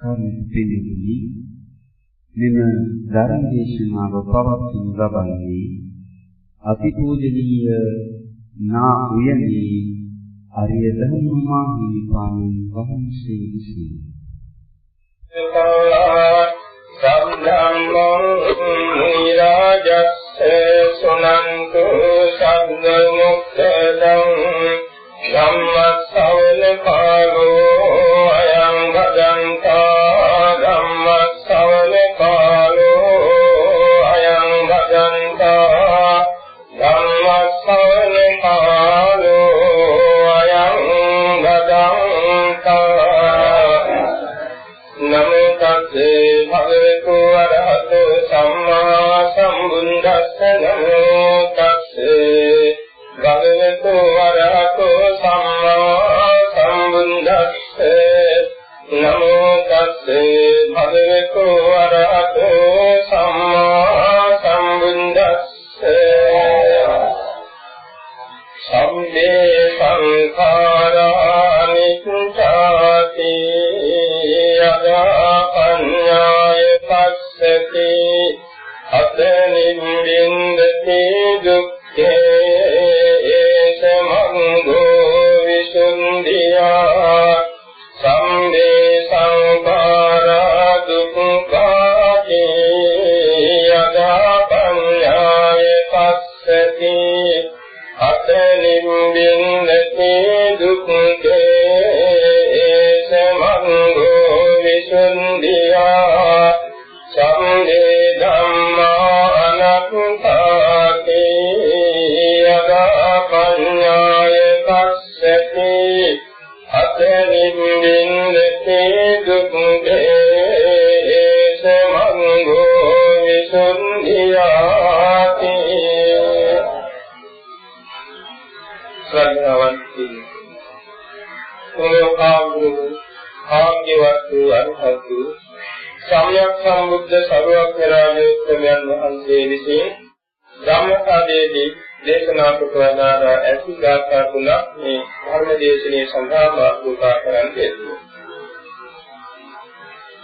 පිළිගනි මෙම ධර්ම දේශනාව පවත්වනු ලබන්නේ අතිපූජනීය නා උයනේ අරිය ධම්මා හිමිපාණන් වහන්සේ විසිනි. සම්ධම්මං නිරාජස්ස සුනන්තු සග්ග මුක්තදං ධම්මස්සවන කාලෝ Oh uh.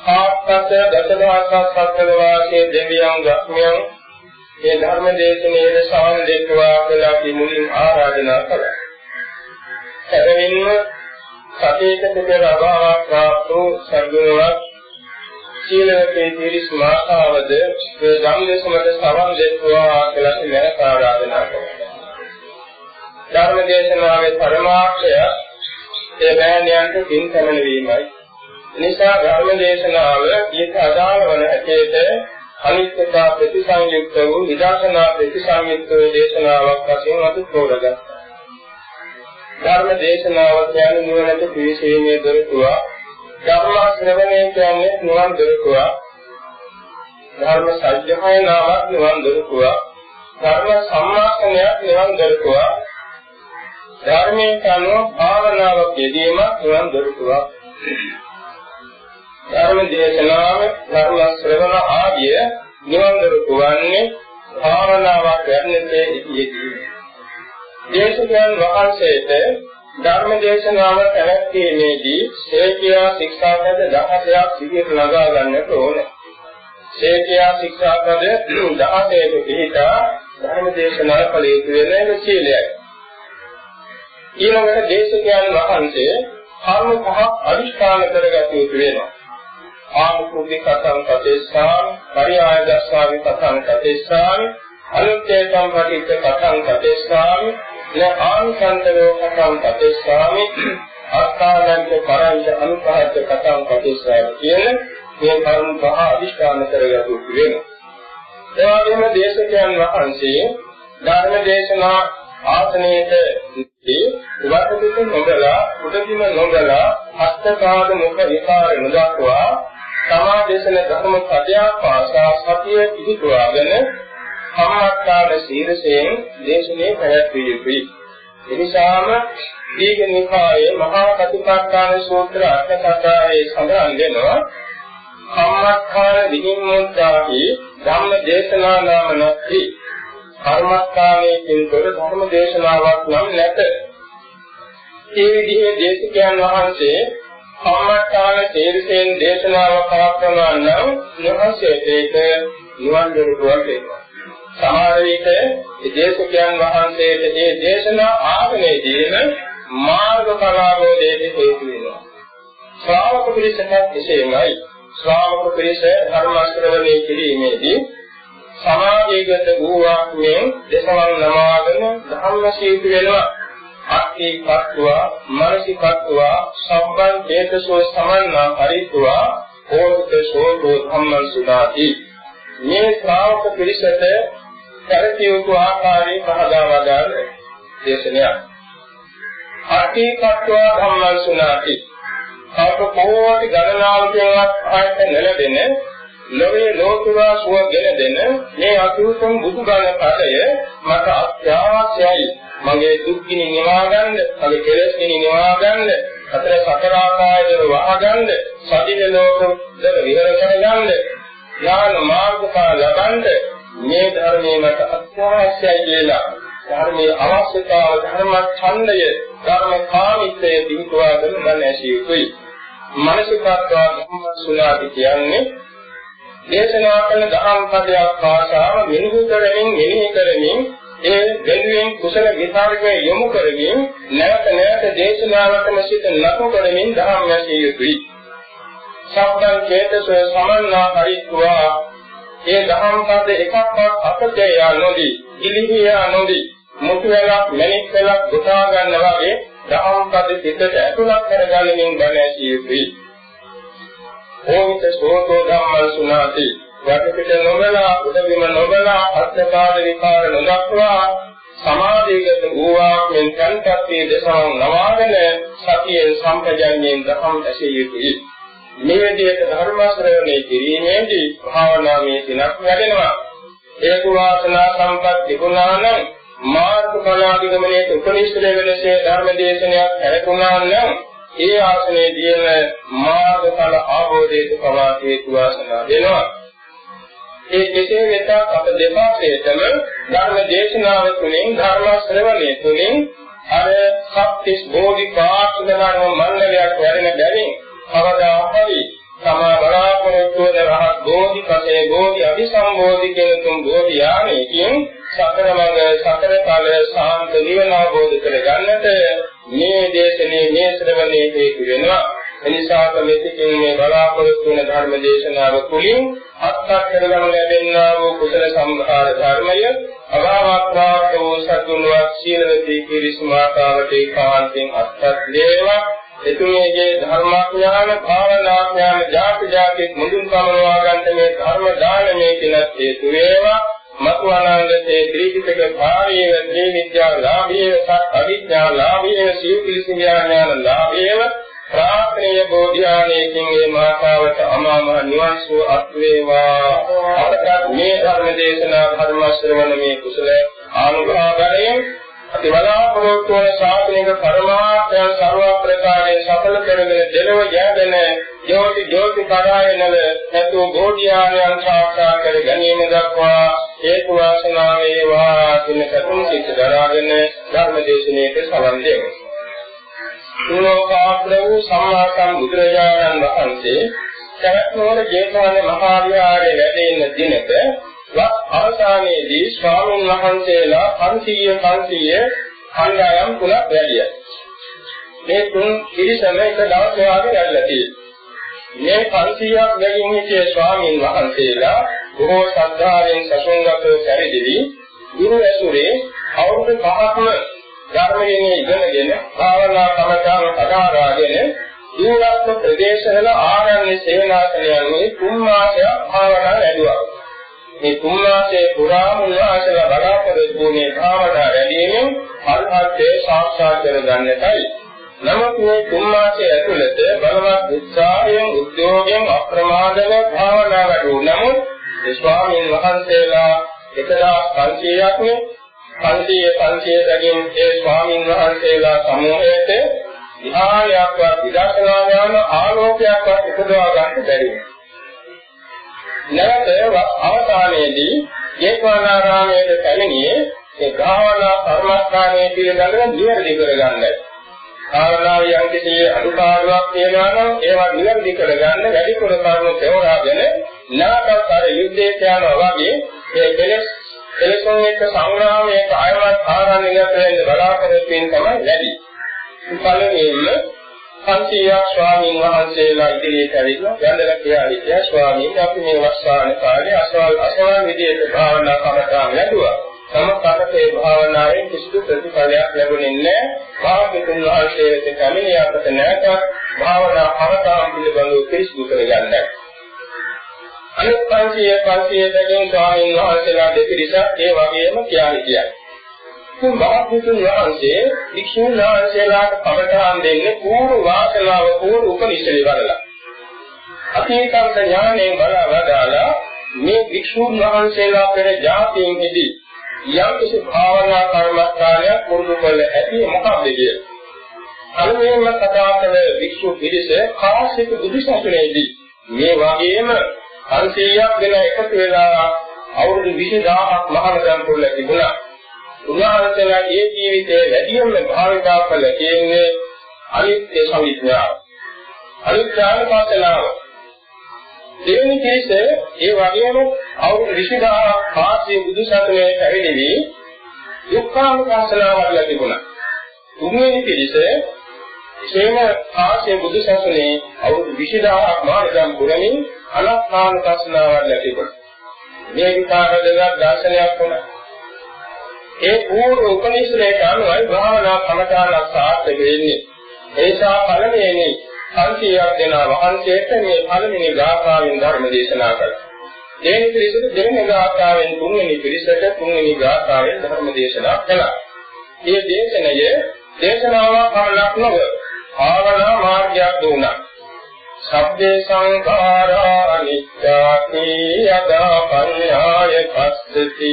ආත්මස දසදහසක් සත්ත්ව වාසයේ දෙවියන් ග්‍රහ්මයන් මේ ධර්ම දේශනාවේ සාන් දෙක්වා කියලා අපි මුලින් ආරාධනා කළා. එබැවින්ම සතේක දෙක රබාවක් ප්‍රාප්තෝ සර්ගුණවත් සීලකේ පිරිස් මාතාවද මේ ධම්මදේශමත සවන් දෙක්වා කියලා මෙලෙස ආරාධනා කරනවා. ධර්ම දේශනාවේ පරමාර්ථය ඒ බෑණියන්ට පින් සමන වීමයි. නිසා ධර්ම දේශනාව ඊට අදාළ වන හැටියට අනිත්‍යතා ප්‍රතිසංයුක්ත වූ විදර්ශනා ප්‍රතිසංයුක්ත වූ දේශනාවක් වශයෙන් අපි තෝරගත්තා. ධර්ම දේශනාව කියන්නේ නුවණට පිවිසීමේ දොරටුවක්. ධර්ම ශ්‍රවණය කියන්නේ නිවන් දොරටුවක්. ධර්ම සත්‍යයනාවක් නිවන් දොරටුවක්. ධර්ම සම්මාසනයක් නිවන් දොරටුවක්. ධර්මයෙන් කනුව භාවනාවක් යෙදීමක් නිවන් දොරටුවක්. ධර්ම දේශනාව ධර්ම ශ්‍රවණ ආදිය නිවන් දොරටුවන්නේ භාවනාවක් යන්නතේ යෙදී. දේශකයන් වහන්සේට ධර්ම දේශනාව පැවැත්වීමේදී ශේඛියා ශික්ෂාපද 16ක් සිහියට නගා ගන්නට ඕන. ශේඛියා ශික්ෂාපද 16ක පිළිපදා ධර්ම දේශනාව කළ යුතු වෙන සීලයයි. ඊළඟට දේශකයන් වහන්සේ කර්ම පහක් අදිෂ්ඨාන කරගත යුතු වෙනවා. ආනුකූලික කතං කතේසාමි, පරියාය දස්සාමි කතං කතේසාමි, අනුත්තේ සම්පටිච්ච කතං කතේසාමි, න ආනිසන්තෝ කතං කතේසාමි, අත්තානන්ත පරංච අනුපහච්ච කතං කතේසාමි කියන මේ කර්ම පහ අදිෂ්ඨාන කරගත යුතු වෙනවා. ඒ වගේම දේශකයන් වහන්සේ ධර්ම දේශනා ආසනයේදී වර්ධිත නොබලා උදදිම නොබලා හස්තකාද මුඛ විකාර නොදක්වා තමා දේශන ධර්ම පදයා පාසා සතිය පිහිටුවාගෙන සම්මාත්තාන සීලයෙන් දේශනේ පැවැත්විය යුතුයි. එනිසාම දීඝනිකායේ මහා කතිපට්ඨාන සූත්‍ර අර්ථ කතාවේ සඳහන් වෙනවා සම්මාත්තාන විහිම්මුත්තාහි ධම්ම දේශනා නාම නැති කර්මස්ථානයේ තොර ධර්ම දේශනාවක් නම් නැත. ඒ විදිහේ දේශකයන් වහන්සේ කම්මඨාන තේරසෙන් දේශනාව පවත්වනවා නම් නොහසෙට ඒක නිවන් දොරටුවක් වෙනවා. සමහර විට දේශකයන් වහන්සේට මේ දේශනා ආගමේදීම මාර්ග පරාභවයට හේතු වෙනවා. ශ්‍රාවක පිරිසට එසේමයි. ශ්‍රාවක පිරිස ධර්ම ශ්‍රවණය කිරීමේදී සමාජීගත වූවක් මෙන් දසවන් නමාගෙන ධර්ම ශීතු වෙනවා. අක්ඛීකත්වා මානසිකත්වා සම්බන් චේතසෝ සමන්නා හරිත්වා ඕත සෝතෝ ධම්මං සුදාති. මේ ශ්‍රාවක පිරිසට කරතිය යුතු ආකාරයේ පහදා වදාළ දේශනයක්. අක්ඛීකත්වා ධම්මං සුනාති කල්ප කෝටි ගණනාවකින්වත් ආයත නැලදෙන ලෝකේ ලෝතුරා සුව ගෙන දෙන මේ අතුරුතම බුදුගණ පදය මට අත්‍යවශ්‍යයි. මගේ දුක් ගිනි නිවා ගන්න, මගේ කෙලෙස් ගිනි නිවා ගන්න, අතර සතරාකායදව වහගන්න, සතිය ලෝකවල විහර කරගන්න, ඥාන මාර්ගඵල ලබන්න මේ ධර්මයේ මට අත්‍යවශ්‍යයි කියලා. ධර්මයේ අවශ්‍යතාව ධර්ම ඡන්දය, ධර්ම කාමිත්වය දිනුවා ගන්න මම ඇසිය යුතුයි. මනසිකත්වා ධම්ම සුණාති කියන්නේ දේශනා කළ දහම් පදයක් ආශාව මෙනෙහි කරමින් මෙනෙහි කරමින් ඒ වෙනුවෙන් කුසල විපාකයේ යොමු කරමින් නැවත නැවත දේශනාවටම සිත නතු කරමින් ධර්ම යසිය යුතුයි. සම්බන් චේතස සමන්නා හරිත්වා ඒ ධම්ම පද එකක්වත් අපතේ යනොදී ඉලිහිය යනොදී මුතු වෙලක් මැණික් වෙලක් ගොතා ගන්න වගේ ධම්ම පද සිතට ඇතුළත් කරගන්නමින් බණ ඇසිය යුතුයි. ඕවිත සෝතෝ ධම්මං සුනාති වටපිට නොබලා උඩබිම නොබලා අත්පාද විකාර නොදක්වා සමාධිගත වූවා මෙන් කන්පත්තේ දසවන් නවාගෙන සතියෙන් සම්පජන්යෙන් දහම් ඇසිය යුතුයි. මේ විදිහට ධර්ම ශ්‍රවණය කිරීමේදී භාවනාවේ දිනක් වැඩෙනවා. ඒක වාසනා සම්පත් තිබුණා නම් මාර්ග ඵලාදිගමනයේ උපනිෂ්ඨ වෙනසේ ධර්ම දේශනයක් හැරෙකුණා නම් ඒ ආසනයේදීම මාර්ග ඵල ආબોධයට පවා හේතු වාසනා වෙනවා ඒ කෙසේ වෙතත් අප දෙපාර්ශ්වයටම ධර්ම දේශනාව තුළින් ධර්ම ශ්‍රවණය තුළින් අර සත්‍තිස් බෝධිපාක්ෂික ධර්ම මණ්ඩලයක් වැඩෙන බැවින් කවදා හරි තමා බලාපොරොත්තු වන රහත් බෝධි පසේ බෝධි අභිසම්බෝධි කියන තුන් බෝධි යාමේකින් සතර මඟ සතර ඵල සාන්ත නිවන අවබෝධ කරගන්නට මේ දේශනේ මේ ශ්‍රවණේ හේතු වෙනවා. එනිසා මෙතකින් මේ බලාපොරොත්තු වන ධර්ම දේශනාව තුළින් අත්පත් කරගනු ලැබෙනා වූ කුසල සම්භාර ධර්මය අභාවත්වාක වූ සතුන්වත් සීලවතී කිරිස්මාතාවට ඒකාන්තයෙන් අත්පත් වේවා. එතුමියගේ ධර්මාඥාන භාවනාඥාන ජාති ජාති මුදුන් කමනවා ගන්න මේ ධර්ම දානමේ කියන හේතු වේවා. මතු අනාගතේ ත්‍රිපිටක භාවයේ ත්‍රි විද්‍යා ලාභයේ සත් අවිද්‍යා ලාභයේ සීල පිළිසින් ඥාන ලාභයේ ප්‍රාර්ථනීය බෝධිආනේකින් මේ මාතාවට අමාමහ නිවන් සුව අත් වේවා. අපට මේ ධර්ම දේශනා ධර්ම ශ්‍රවණ මේ කුසල ආනුභාවයෙන් අපි බලාපොරොත්තු වන ශාසනික පරමාර්ථයන් ਸਰව ප්‍රකාරයෙන් සඵල කරගෙන දෙලොව ජයගෙන ජෝති ජෝති පරායනල නැතු බෝධිආනයන් සාක්ෂාත් කර ගැනීම දක්වා හේතු වාසනා වේවා කියන කතුන් සිත් දරාගෙන ධර්ම දේශනාවට සවන් දෙමු. ලෝකාග්‍ර වූ සම්මා සම්බුදුරජාණන් වහන්සේ සවැත්නුවර ජේතවන මහා විහාරයේ වැඩ ඉන්න දිනක වත් අවසානයේදී ස්වාමීන් වහන්සේලා 500 500 කණ්ඩායම් තුනක් වැඩියා. මේ තුන් පිරිසම එක දවස් වාගේ වැඩලා තියෙනවා. මේ 500ක් බැගින් හිටිය ස්වාමීන් වහන්සේලා බොහෝ ශ්‍රද්ධාවෙන් සසුන්ගතව පැවිදිවි ගුරු ඇසුරේ අවුරුදු 5ක්ම ධර්මයෙන් ඉගෙනගෙන භාවනා කමඨාන අදාරාගෙන දූරස්ත ප්‍රදේශවල ආරණ්‍ය සේනාසනයන්ගේ තුන් මාසයක් භාවනා වැඩුවා. මේ තුන් මාසයේ පුරාම උන්වහන්සේලා බලාපොරොත්තු වුණේ භාවනා වැඩිමින් අරහත්ත්වයේ සාක්ෂාත් කරගන්නටයි. නමුත් මේ තුන් මාසයේ ඇතුළත බලවත් උත්සාහයෙන් උද්‍යෝගයෙන් අප්‍රමාදව භාවනා වැඩුවා. නමුත් ස්වාමීන් වහන්සේලා 1500ක් 500 500 දකින් ඒ ස්වාමින් වහන්සේලා සමූහයට ධ්‍යානයක්වත් විදර්ශනා ඥාන ආලෝකයක්වත් උපදවා ගන්න බැරි නැවත අවසානයේදී ජේතවනාරාමයේ පැමිණියේ ඒ භාවනා කර්මස්ථානයේ පිළිබඳව නිවැරදි කරගන්නයි. කාරණාව යම් කිසි අනුපාඩුවක් තියෙනවා නම් ඒවා නිවැරදි කරගන්න වැඩිපුර කරුණු තෝරාගෙන නැවතත් අර යුද්ධයට යනවා වගේ ඒ කෙලෙස් කෙලෙසුන් එක්ක සංග්‍රාමයේ කායවත් ආරණ්‍ය ගතෙන් බලාපොරොත්තු වෙන තමයි වැඩි. පළවෙනිම 500ක් ස්වාමීන් වහන්සේලා ඉදිරියට ඇවිල්ලා වැඳලා කියලා හිටියා ස්වාමීන් අපි මේ වස්සාන කාලේ අසවල් අසවල් විදියට භාවනා කරලා ලැබුවා. සමකාලයේ භාවනාවෙන් කිසිදු ප්‍රතිඵලයක් ලැබුණේ නැහැ. භාග්‍යතුන් වහන්සේ වෙත කමිනිය අපට නැවත භාවනා කරතාම් පිළිබඳව පිළිසුදු කරගන්නයි. අනිත් 500 500 දෙකින් ස්වාමීන් වහන්සේලා දෙපිරිසක් ඒ වගේම කියන්නේ කියයි. තුන් භාග්‍යතුන් වහන්සේ වික්ෂුන් වහන්සේලාට කමඨාන් දෙන්නේ පූර්ව වාසනාව පූර්ව උපනිෂේ වලලා. අතීතං ඥාණයෙන් බලා වදාලා මේ වික්ෂුන් වහන්සේලා පෙර જાතියෙහිදී යම් කිසි භාවනා කර්මස්ථානයක් පුරුදු කළ ඇති මොකක්ද කියලා. අනුමේම කතා කළ වික්ෂු පිරිස කාශ්‍යප බුදුසසුනේදී මේ වගේම 500ක් දෙන එකතු වෙලා අවුරුදු 20000ක් මහානදම් පුරලා තිබුණා. උන්වහන්සේලා ඒ ජීවිතයේ වැඩියෙන්ම භාවිතා කළ කියන්නේ අනිත්‍ය සංවිඥාව. අනිත්‍යානුපාතනාව. දෙවෙනි කේස ඒ වගේම අවුරුදු 20000ක් පාසී බුදුසසුනේ පැවිදි දුක්ඛානුපාතනාව වඩලා තිබුණා. තුන්වෙනි පිළිස ශේම පාසී බුදුසසුනේ අවුරුදු 20000ක් මාර්ගම් පුරමින් අනාත්මානුපාතනාව වඩලා තිබුණා. මේ විකාරදගත් දර්ශනයක් වුණා. ඒ පූර්ව උපනිෂදයට අනුවයි භාවනා කමඨාන සාර්ථක වෙන්නේ. ඒ නිසා පළමුවෙනි 500ක් දෙනා වහන්සේට මේ පළවෙනි ගාථාවෙන් ධර්ම දේශනා කළා. දෙවෙනි පිරිසට දෙවෙනි ගාථාවෙන් තුන්වෙනි පිරිසට තුන්වෙනි ගාථාවෙන් ධර්ම දේශනා කළා. මේ දේශනය දේශනාවක් පමණක් නොව භාවනා මාර්ගයක් දුණා. සබ්බේ සංඛාරා අනිත්‍යාති යදා පඤ්ඤාය පස්සති.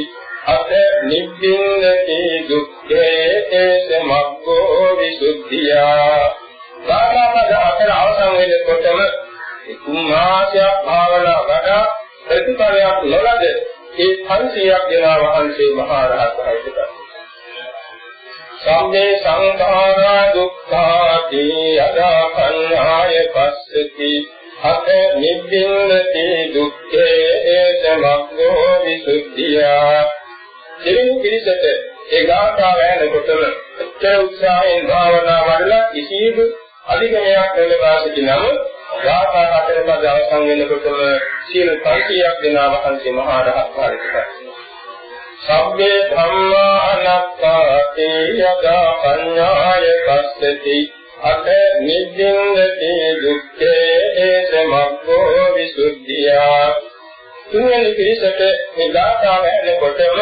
අත නිබ්බින්නති දුක්ඛේ තේස මග්ගෝ විසුද්ධියා. ගාථාපද අතර අවසන් වෙනකොටම තුන් මාසයක් භාවනා වඩා ප්‍රතිඵලයක් නොලද ඒ 500ක් දෙනා වහන්සේ මහා රහතන් වහන්සේ සම්මේ සංඛාරා දුක්ඛාති යදා කඤ්ඤාය පස්සති අත නිබ්බින්නති දුක්ඛේ තේස මග්ගෝ විසුද්ධියා දෙවෙනි පිළිසෙට ඒ ගාථාව ඇහෙනකොටම උත්තර උත්සාහයෙන් භාවනා වඩලා කිසිදු අධිගමයක් ලැබවා සිටිනම ගාථා හතර පද අවසන් වෙනකොටම සීල 500ක් දෙනා වහන්සේ මහා රහත් භාවිතයි. සබ්බේ ධම්මා අනත්තාති යදා පඤ්ඤාය පස්සති. අත නිද්දින්දති දුක්ඛේ ඒස මග්ගෝ විසුද්ධියා. තුන්වෙනි පිරිසට මේ ගාථාව ඇහෙනකොටම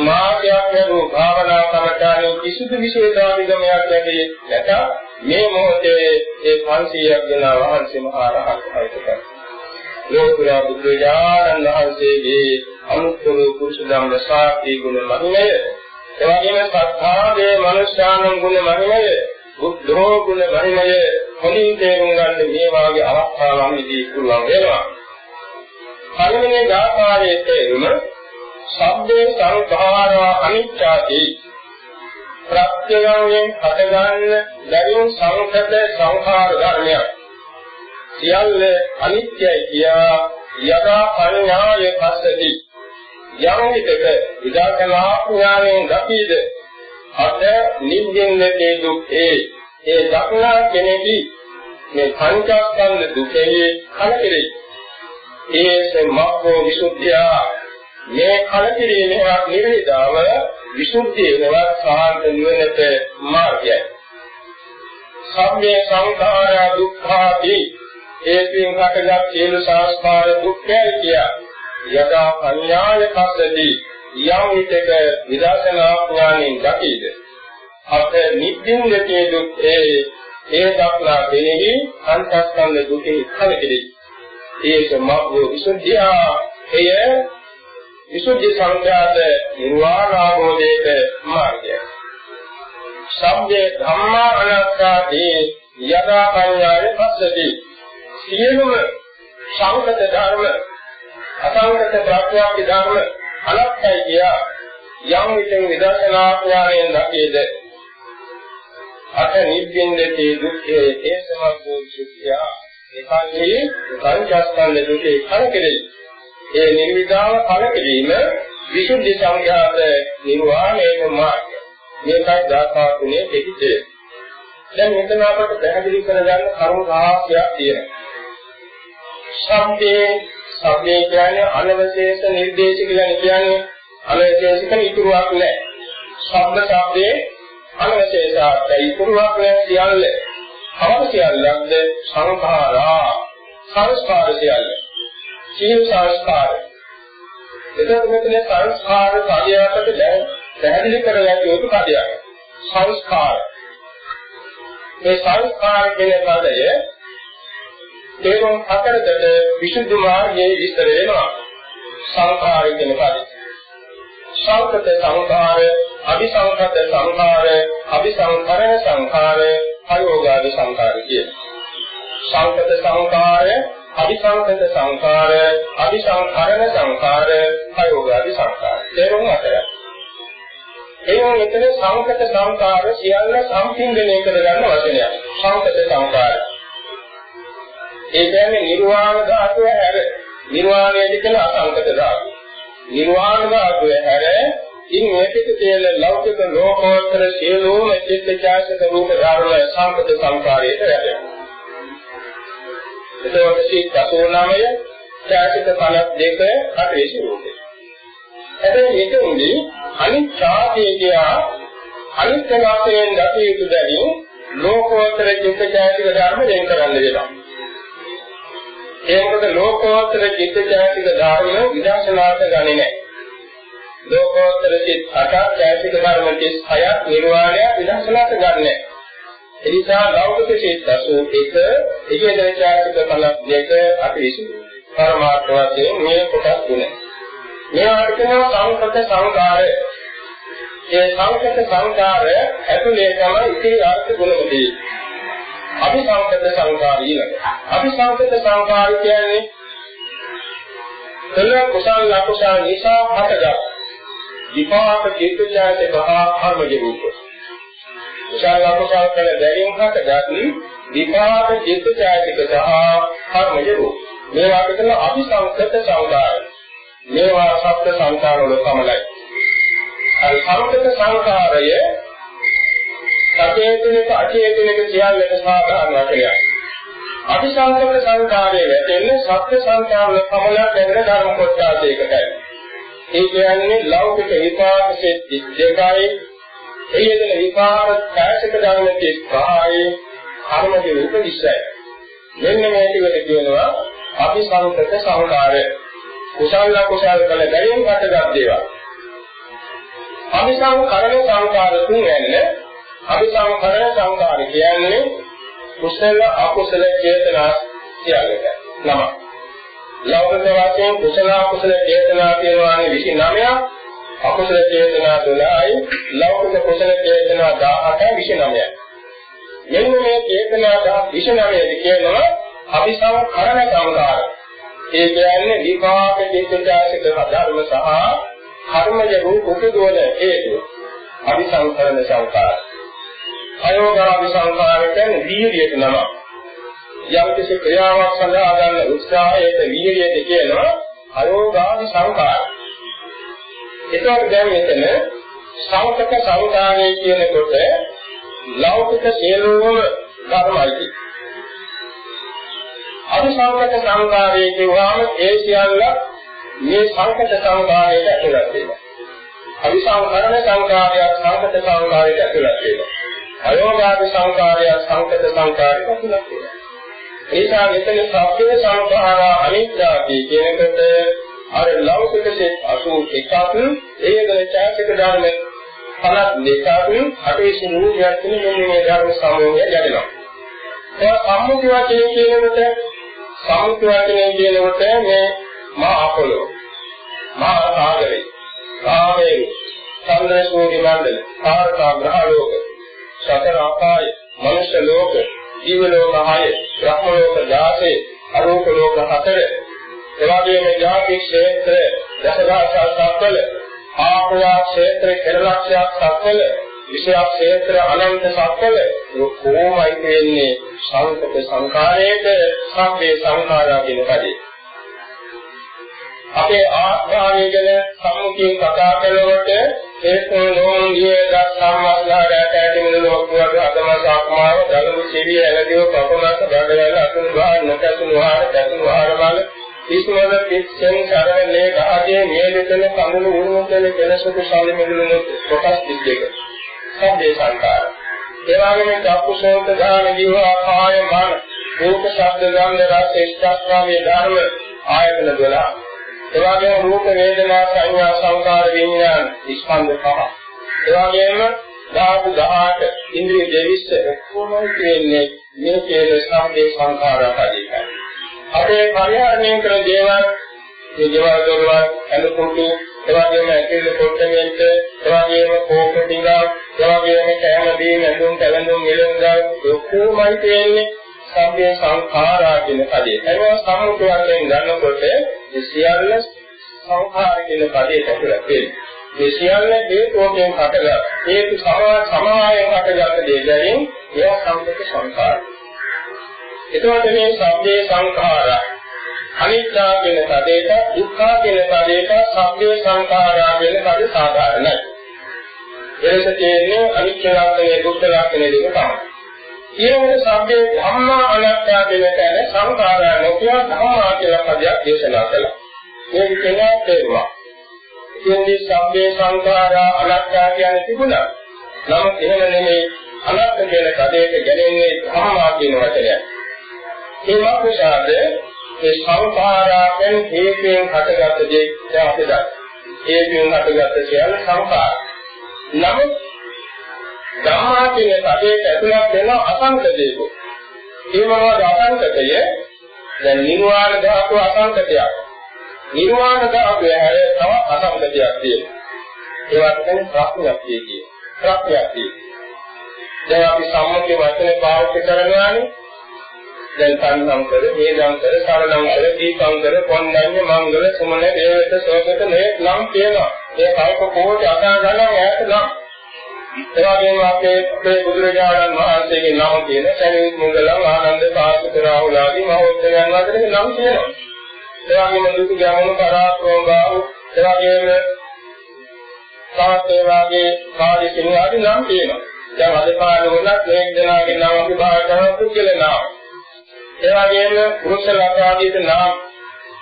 මාර්ගයක් ලැබූ භාවනා කමඨානේ කිසිදු විශේෂාධිගමයක් ලැබෙන්නේ නැත මේ මොහොතේ ඒ 500ක් දෙනා වහන්සේ මහා රහත් වහන්සේ ලෝකුරා බුදුරජාණන් වහන්සේගේ අනුත්තර පුරුෂ ධම්ම සාක්ෂි ගුණ මහිමය එවැගේම සත්‍තාවේ මනුෂ්‍යානං ගුණ මහිමය බුද්ධෝ ගුණ මහිමය හොඳින් තේරුම් ගන්න මේ වාගේ අවස්ථාවන්දී පුළුවන් වෙනවා. පළවෙනි ගාථාවේ තේරුම සබ්බේ සංඛාරා අනිච්චාති ප්‍රත්‍යයෙන් හටගන්න බැරින් සංකත සංඛාර ධර්මයක්. සියල්ල අනිත්‍යයි කියා යදා පඤ්ඤාය පස්සති. යම් විටක විදර්ශනා ඥාණයෙන් දකීද? අත නිබ්බින්නේ දුක්ඛේ. ඒ දක්නා කෙනෙහි මේ පංචස්කන්ධ දුකේ කලකිරේ. ඒස මග්ගෝ විසුද්ධියා. මේ කලකිරීමක් නිවේදාව විසුද්ධිය වෙනවත් සාන්ත නිවනට මාර්ගයයි. සම්මේ සංඛාරා දුක්ඛාති හේතුන් හටගත් සියලු සංස්කාර දුක්ඛය කිය. යදා පඤ්ඤාය පස්සති යම් විතක විදර්ශනා ඥානින් දකීද. අප නිබ්බින්දතේ දුක්ඛේ ඒ දක්නා දෙනෙහි සංස්කන්ධ දුකේ කලකිරේ. ඒක මග්ගෝ විසුද්ධියා එය විසුද්ධි සංඛ්‍යාත නිර්වාණ ආභෝධයේ මාර්ගය. සම්දේ ධම්මා අනත්තාති යදා පඤ්ඤාය පස්සති සියලුම සංකත ධර්ම අසංකත ප්‍රඥාපි ධර්ම අනත්තයි කියා යම් විටෙන් විදර්ශනා ඥාණයෙන් දකේද අත නිබ්බින්දති දුක්ඛේ ඒ සමග්ගෝ සුඛියා. ඒකන්නේ පංචස්කන්ධ දුකේ කලකිරෙයි ඒ නිර්විදාව කලකිරීම විසුද්ධි සංඝාත නිර්වාණය මාර්ගය. මේකයි දාසා තුනේ දෙකේ දැන් මෙතන අපට පැහැදිලි කරගන්න කරුණු රාශියක් තියෙනවා. සම්පේ සම්පේ කියන්නේ අනවශේෂ නිර්දේශ කියලා කියන්නේ අනවශේෂක ඉතුරුවක් නැහැ ශබ්ද ශබ්දේ අනවශේෂාර්ථ ඉතුරුවක් නැහැ සියල්ල. කවර සියල්ලක්ද සංඛාරා. සංස්කාර සියල්ල. සියලු සංස්කාර. එතකොට මෙතන සංස්කාර පදයකට දැන් පැහැදිලි කරගන්න යුතු පදයක්. සංස්කාර. මේ සංස්කාර කියන පදය තේරුම් අතරතට විසුද්ධි මාර්ගයේ විස්තර වෙනවා සංඛාර කියන පරිදි. සංකත සංඛාර, අபிසංකත සංඛාර, අபிසංකරණ සංඛාර, අයෝගාද සංඛාර කියන. සංකත සංඛාර, අபிසංකත සංඛාර, අபிසංකරණ සංඛාර, අයෝගාද සංඛාර. තේරුම් අතරයි. එනම් මෙතන සංකත සංඛාර සියල්ල සම්පින්දණය කරගන්න වචනයක්. සංකත සංඛාරය ඒ කියන්නේ නිර්වාණ ධාතුව හැර නිර්වාණයද කියන අසංකත ධාතුව. නිර්වාණ ධාතුව හැර ඉන් මේකට තියෙන ලෞකික ලෝකෝත්තර සියලුම චිත්තචෛතසික රූප ධර්ම සංකත සංකාරයට වැටෙනවා. එතකොට සීත් 89 චෛතසික 52 අටේ ස්වරූපේ. හැබැයි මෙතනදී අනිත් ඡාතිය අනිත් වශයෙන් දත යුතු බැවින් ලෝකෝත්තර චිත්තචෛතසික ධර්ම දෙන් කරන්න වෙනවා. ඒ මොකද ලෝකෝත්තර චිත්තචෛතසික ධර්ම විදර්ශනාට ගන්නේ නැහැ. ලෝකෝත්තර චිත්ත අටක් චෛතසික ධර්ම 36ක් නිර්වාණය විදර්ශනාට ගන්නෑ. ඒ නිසා ලෞකික චිත්ත 81 එකිනෙක චෛතසික 52 අපි විසු පරමාර්ථ වශයෙන් මේ කොටස් තුනේ මේවට කියනවා සංකත සංකාරය. ඒ සංකත සංකාරය ඇතුලේ තමයි ඉතිරි අර්ථ ගුණපදී. අபிසංකත සංකාරය ඊළඟ. අபிසංකත සංකාරය කියන්නේ කළ කුසල ලකුසල නිසා හටගත් විපාක චේතනාවේ මහා කර්මජ රූප. කුසල ලකුසල කළ බැවින් හටගත් විපාක චේතනාවේ සහ කර්මජ රූප. මේවා කියන අபிසංකත සංකාරය. මේවා සත්‍ය සංකාර වල සමලයි. අර සංකත සංකාරයේ සචේතනික අචේතනික සියල්ලම සාධාරණ වශයෙන්. අபிසංකල්ප සංකාරයේ වැටෙන්නේ සත්‍ය සංකාරවල පමණ දැනෙන ධර්ම කොටසයකටයි. ඒ කියන්නේ ලෞකික විපාක සෙත් දෙකයි. ඒ යෙදෙන විපාක කායික ධර්ම 35යි කර්මක රූප 20යි. මෙන්න මේ විදිහට කියනවා අபிසංකල්ප සංකාරය. කුසල කුසල කළ බැවින් හටගත් දේවල්. අபிසංකල්ප සංකාර තුන් වෙන්නේ අභිසංකරණ සංකාර කියන්නේ කුසල අකුසල චේතනා කියලට නම. ලෞකික වශයෙන් කුසල අකුසල චේතනා කියනවානේ 29ක් අකුසල චේතනා 12යි ලෞකික කුසල චේතනා 18යි 29යි. මෙන්න මේ චේතනා 29 කියනවා අභිසංකරණ සංකාර. ඒ කියන්නේ විපාක චේතනාසික ධර්ම සහ කර්මය රූප උපදෝන හේතු අභිසංකරණ සංකාරය අයෝගාභි සංකාර කියන්නේ වීර්යයට නම යම් කිසි ක්‍රියාවක් සඳහා ගන්න උත්සාහයට වීර්යයට කියනවා අයෝගාභි සංකාර ඒකට දැන් මෙතන සෞතක සංකාරය කියනකොට ලෞකික සියලුම ධර්මයි අபிසංකත සංකාරයේ කියවම ඒ සියල්ල මේ සංකත සංකාරයට ඇතුළත් වෙනවා. අபிසංකරණ සංකාරයක් සංකත සංකාරයට ඇතුළත් වෙනවා. අයෝගාදී සංකාරයක් සංකත සංකාරයට ඇතුළත් වෙනවා. ඒසා මෙතන සත්‍ය සංඛාරා අනිත්‍යයි කියනකොට අර ලෞකික සෙත් 81ක් ඒකද චෛතසික ධර්ම 52ක් අටේ සිනූපයක් තියෙන මේ ධර්ම සමූහය යදෙනවා. ඒ සම්මුති වචනේ කියනකොට සමුත් වචනේ කියනකොට මේ මහා පොළොව මහා සාගරේ කාමයේ චන්ද්‍රසූර්ය මණ්ඩල තාරකා ග්‍රහ ලෝක සතර ආකාය මනුෂ්‍ය ලෝක ජීව ලෝක 6 බ්‍රහ්ම ලෝක 16 අරූප ලෝක 4 එවාගේම ජාති ක්ෂේත්‍ර දසදහසක් සක්වල ආපවා ක්ෂේත්‍ර කෙරලක්ෂයක් සක්වල විශේෂ ක්ෂේත්‍ර අනන්ත සත්වල. කොහොමයි වෙන්නේ සංකත සංකාරයේද? සම්පේ සංඛාරා කියන පදේ. අපේ ආත්මාවය ගැන සම්මුතියෙන් කතා කරනකොට හේතු නෝන්දිය දත් සම්මස්ලාරයට ඇතිවෙන ලෝකුවට අදම සාක්මාව දලු සිවිය ඇලදිව පපමස බඩවැල් අතුන් ගාන නොකසුණු ආහාර දැසුණු ආහාර වල කිසිමද පිටෙන් කරන්නේ ගහදී නියමිතන කඳුළු උරුමුතල කෙලසුතු ශාලිමිදුණු කොටස් 32. සම්දේ සංකාර. ඒ වගේම චක්කුසෝත දාන ජීවා කාය මන රූප ශබ්ද ගන්ධ රස ස්පර්ශාවේ ධර්ම ආයතන 12. ඒ වගේම රූප වේදනා සංඥා සංකාර විඥාන ස්කන්ධ පහ. ඒ වගේම ධාතු 18 ඉන්ද්‍රිය දෙවිස්ස කොහොමද කියන්නේ මේ කියන සම්දේ සංඛාරපදීකයි. අපේ පරිහරණය කරන දේවල් මේ දේවල් දොරවල් අනුකුතු එවාගෙම ඇකිලි පොට්ටමෙන්ට එවාගෙම කෝප ටිකක් එවාගෙම කැම දී නැඳුම් කැලඳුම් මිලුම්දා ඔක්කොමයි තියෙන්නේ සම්පේ සංඛාරා කියන පදේ. ඒවා සම්මුඛ වශයෙන් ගන්නකොට මේ සියල්ල සංඛාර කියන පදේ ඇතුළත් වෙන්නේ. මේ සියල්ල හේතුවකින් හටගත් හේතු සමායයෙන් හටගත් දෙයකින් ඒවා සම්මුඛ සංඛාර. එතකොට මේ සම්පේ සංඛාරා අනිත්‍යා කියන පදේට දුක්ඛා කියන පදේට සම්පේ සංඛාරා කියන පද සාධාරණයි. එලෙස තියෙන්නේ අනිත්‍ය ලක්ෂණය දුක්ඛ ලක්ෂණය දෙක තමයි. ඊළඟ සම්බේ ධම්මා අනාත්තා කියන තැන සංඛාරා නොකිය ධම්මා කියලා පදයක් දේශනා කළා. මේ විදිහට තේරුවා. ඉතින්දී සම්බේ සංඛාරා අනාත්තා කියන්නේ තිබුණා. නමුත් එහෙම නෙමෙයි අනාත්ත කියන පදයට ගැලෙන්නේ ධම්මා කියන වචනයයි. ඒ මාකෂාද ඒ සංඛාරයෙන් හේතුයෙන් හටගත් දේ අපි දන්නවා. හේතුයෙන් හටගත් සියල්ල සංඛාර. නමුත් ධම්මා කියන පදයට ඇතුළත් වෙන අසංක දේක. ඒ මොනවද අසංකතය? දැන් නිර්වාණ ධාතුව අසංකතයක්. නිර්වාණ ධාතුව හැර තව අසංකතයක් තියෙනවා. ඒවත් කියන්නේ ප්‍රඥාක්තිය කියන. ප්‍රඥාක්තිය. දැන් අපි සම්මුතිය වචනේ පාවිච්චි කරනවානේ. දැන් සංසංකර, වේදංකර, සරණංකර, දීපංකර, පොණ්ණඤ්ඤ මංගල, සුමන, දේවත, සෝකත මේ නම් තියෙනවා. ඒ කල්ප කෝටි අසා ගණන් ඈත නම් එවාගෙම අපේ අපේ බුදුරජාණන් වහන්සේගේ නම කියන සරියුත් මුගලන් ආනන්ද සාස්ත්‍ර රාහුල ආදී මහෝත්තමයන් වහන්සේගේ නම් තියෙනවා. එවාගෙම දුතු ගැමුණු පරාක්‍රම බාහු එවාගෙම සාත් එවාගේ කාලි සිනු ආදී නම් තියෙනවා. දැන් අද කාලේ වුණත් මේ දෙනාගේ නම් අපි භාවිත පුද්ගල නාම. එවාගෙම පුරුෂ ලක්ෂාදීත නම්,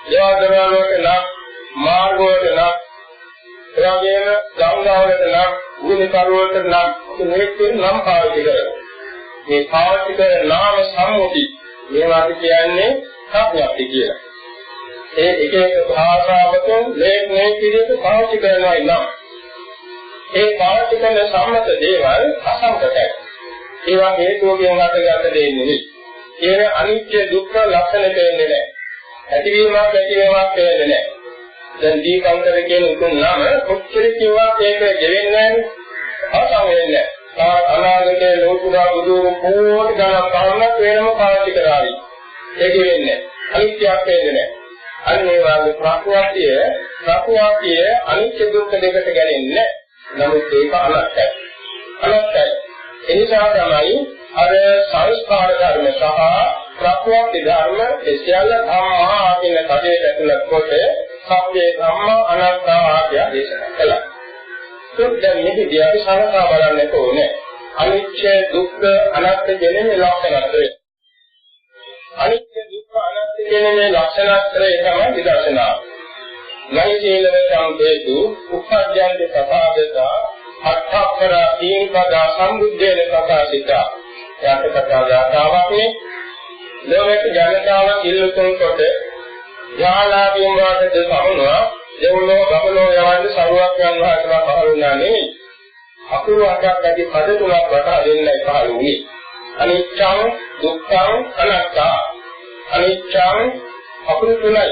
දේවදරවලට නම්, මාර්ගවලට නම්, එවාගෙම ගංගාවලට නම් භූමි කරුවලට නම් මේක නම් පාවිච්චි කරනවා. මේ පාවිච්චි කරන නාම සම්මුති මේවා කියන්නේ ප්‍රඥප්ති කියලා. ඒ එක එක භාෂාවකින් මේ මේ විදිහට පාවිච්චි කරනවා නම් ඒ පාවිච්චි කරන සම්මත දේවල් අසංකතයි. ඒවා හේතුවකින් හටගන්න දෙන්නේ නෙවෙයි. ඒ අනිත්‍ය දුක්ඛ ලක්ෂණ දෙන්නේ නැහැ. ඇතිවීමක් ඇතිවීමක් දෙන්නේ නැහැ. දැන් දීපංකර කියන උතුම් නම කොච්චර කිව්වත් ඒක ගෙවෙන්නේ නැහැ. අවසන් වෙන්නේ නැහැ. අනාගතයේ ලෝතුරා බුදුරු කෝටි ගණන් පරණක් වෙනම පාවිච්චි කරાવી. ඒක වෙන්නේ අනිත්‍යයක් වෙන්නේ නැහැ. අන්න ඒ වගේ ප්‍රඥාතිය ප්‍රඥාතිය අනිත්‍ය දුක්ඛ දෙකට ගැලෙන්නේ නමුත් ඒක අනත්තයි. අනත්තයි. එනිසා තමයි අර සංස්කාර ධර්ම සහ ප්‍රඥාති ධර්ම එසියල්ල ධම්මා කියන කඩේට ඇතුළත් කොට සම්පේ ධම්මා අනාත්තා ආදී දේශනා කළා. දැන් මේකදී අපි සලකා බලන්න ඕනේ. අනිත්‍ය දුක්ඛ අනාත්ම කියන මේ ලක්ෂණත්‍රය. අනිත්‍ය දුක්ඛ අනාත්ම කියන මේ ලක්ෂණත්‍රය තමයි විදර්ශනා. නයිසීලව සම්පේතු උපජ්ජන්ති සපාදතා අට්ඨකර දීපද සම්බුද්ධේන ප්‍රකාශිතා. යාත කතා ගාතාවක් නේ. ලෝකේ ජනතාව සිල්ලුතුන් කොට යාලාදීන් වාදද සමුනවා දෙව්ලෝ ගමනෝ යවන්නේ සරුවක් යන වහන්සේලා පහළ වුණා නෙවෙයි. අකුරු අටක් ඇති පද තුනක් වටා දෙන්නයි පහළ වුණේ. අනිච්චං දුක්ඛං අනාත්තා. අනිච්චං අකුරු තුනයි.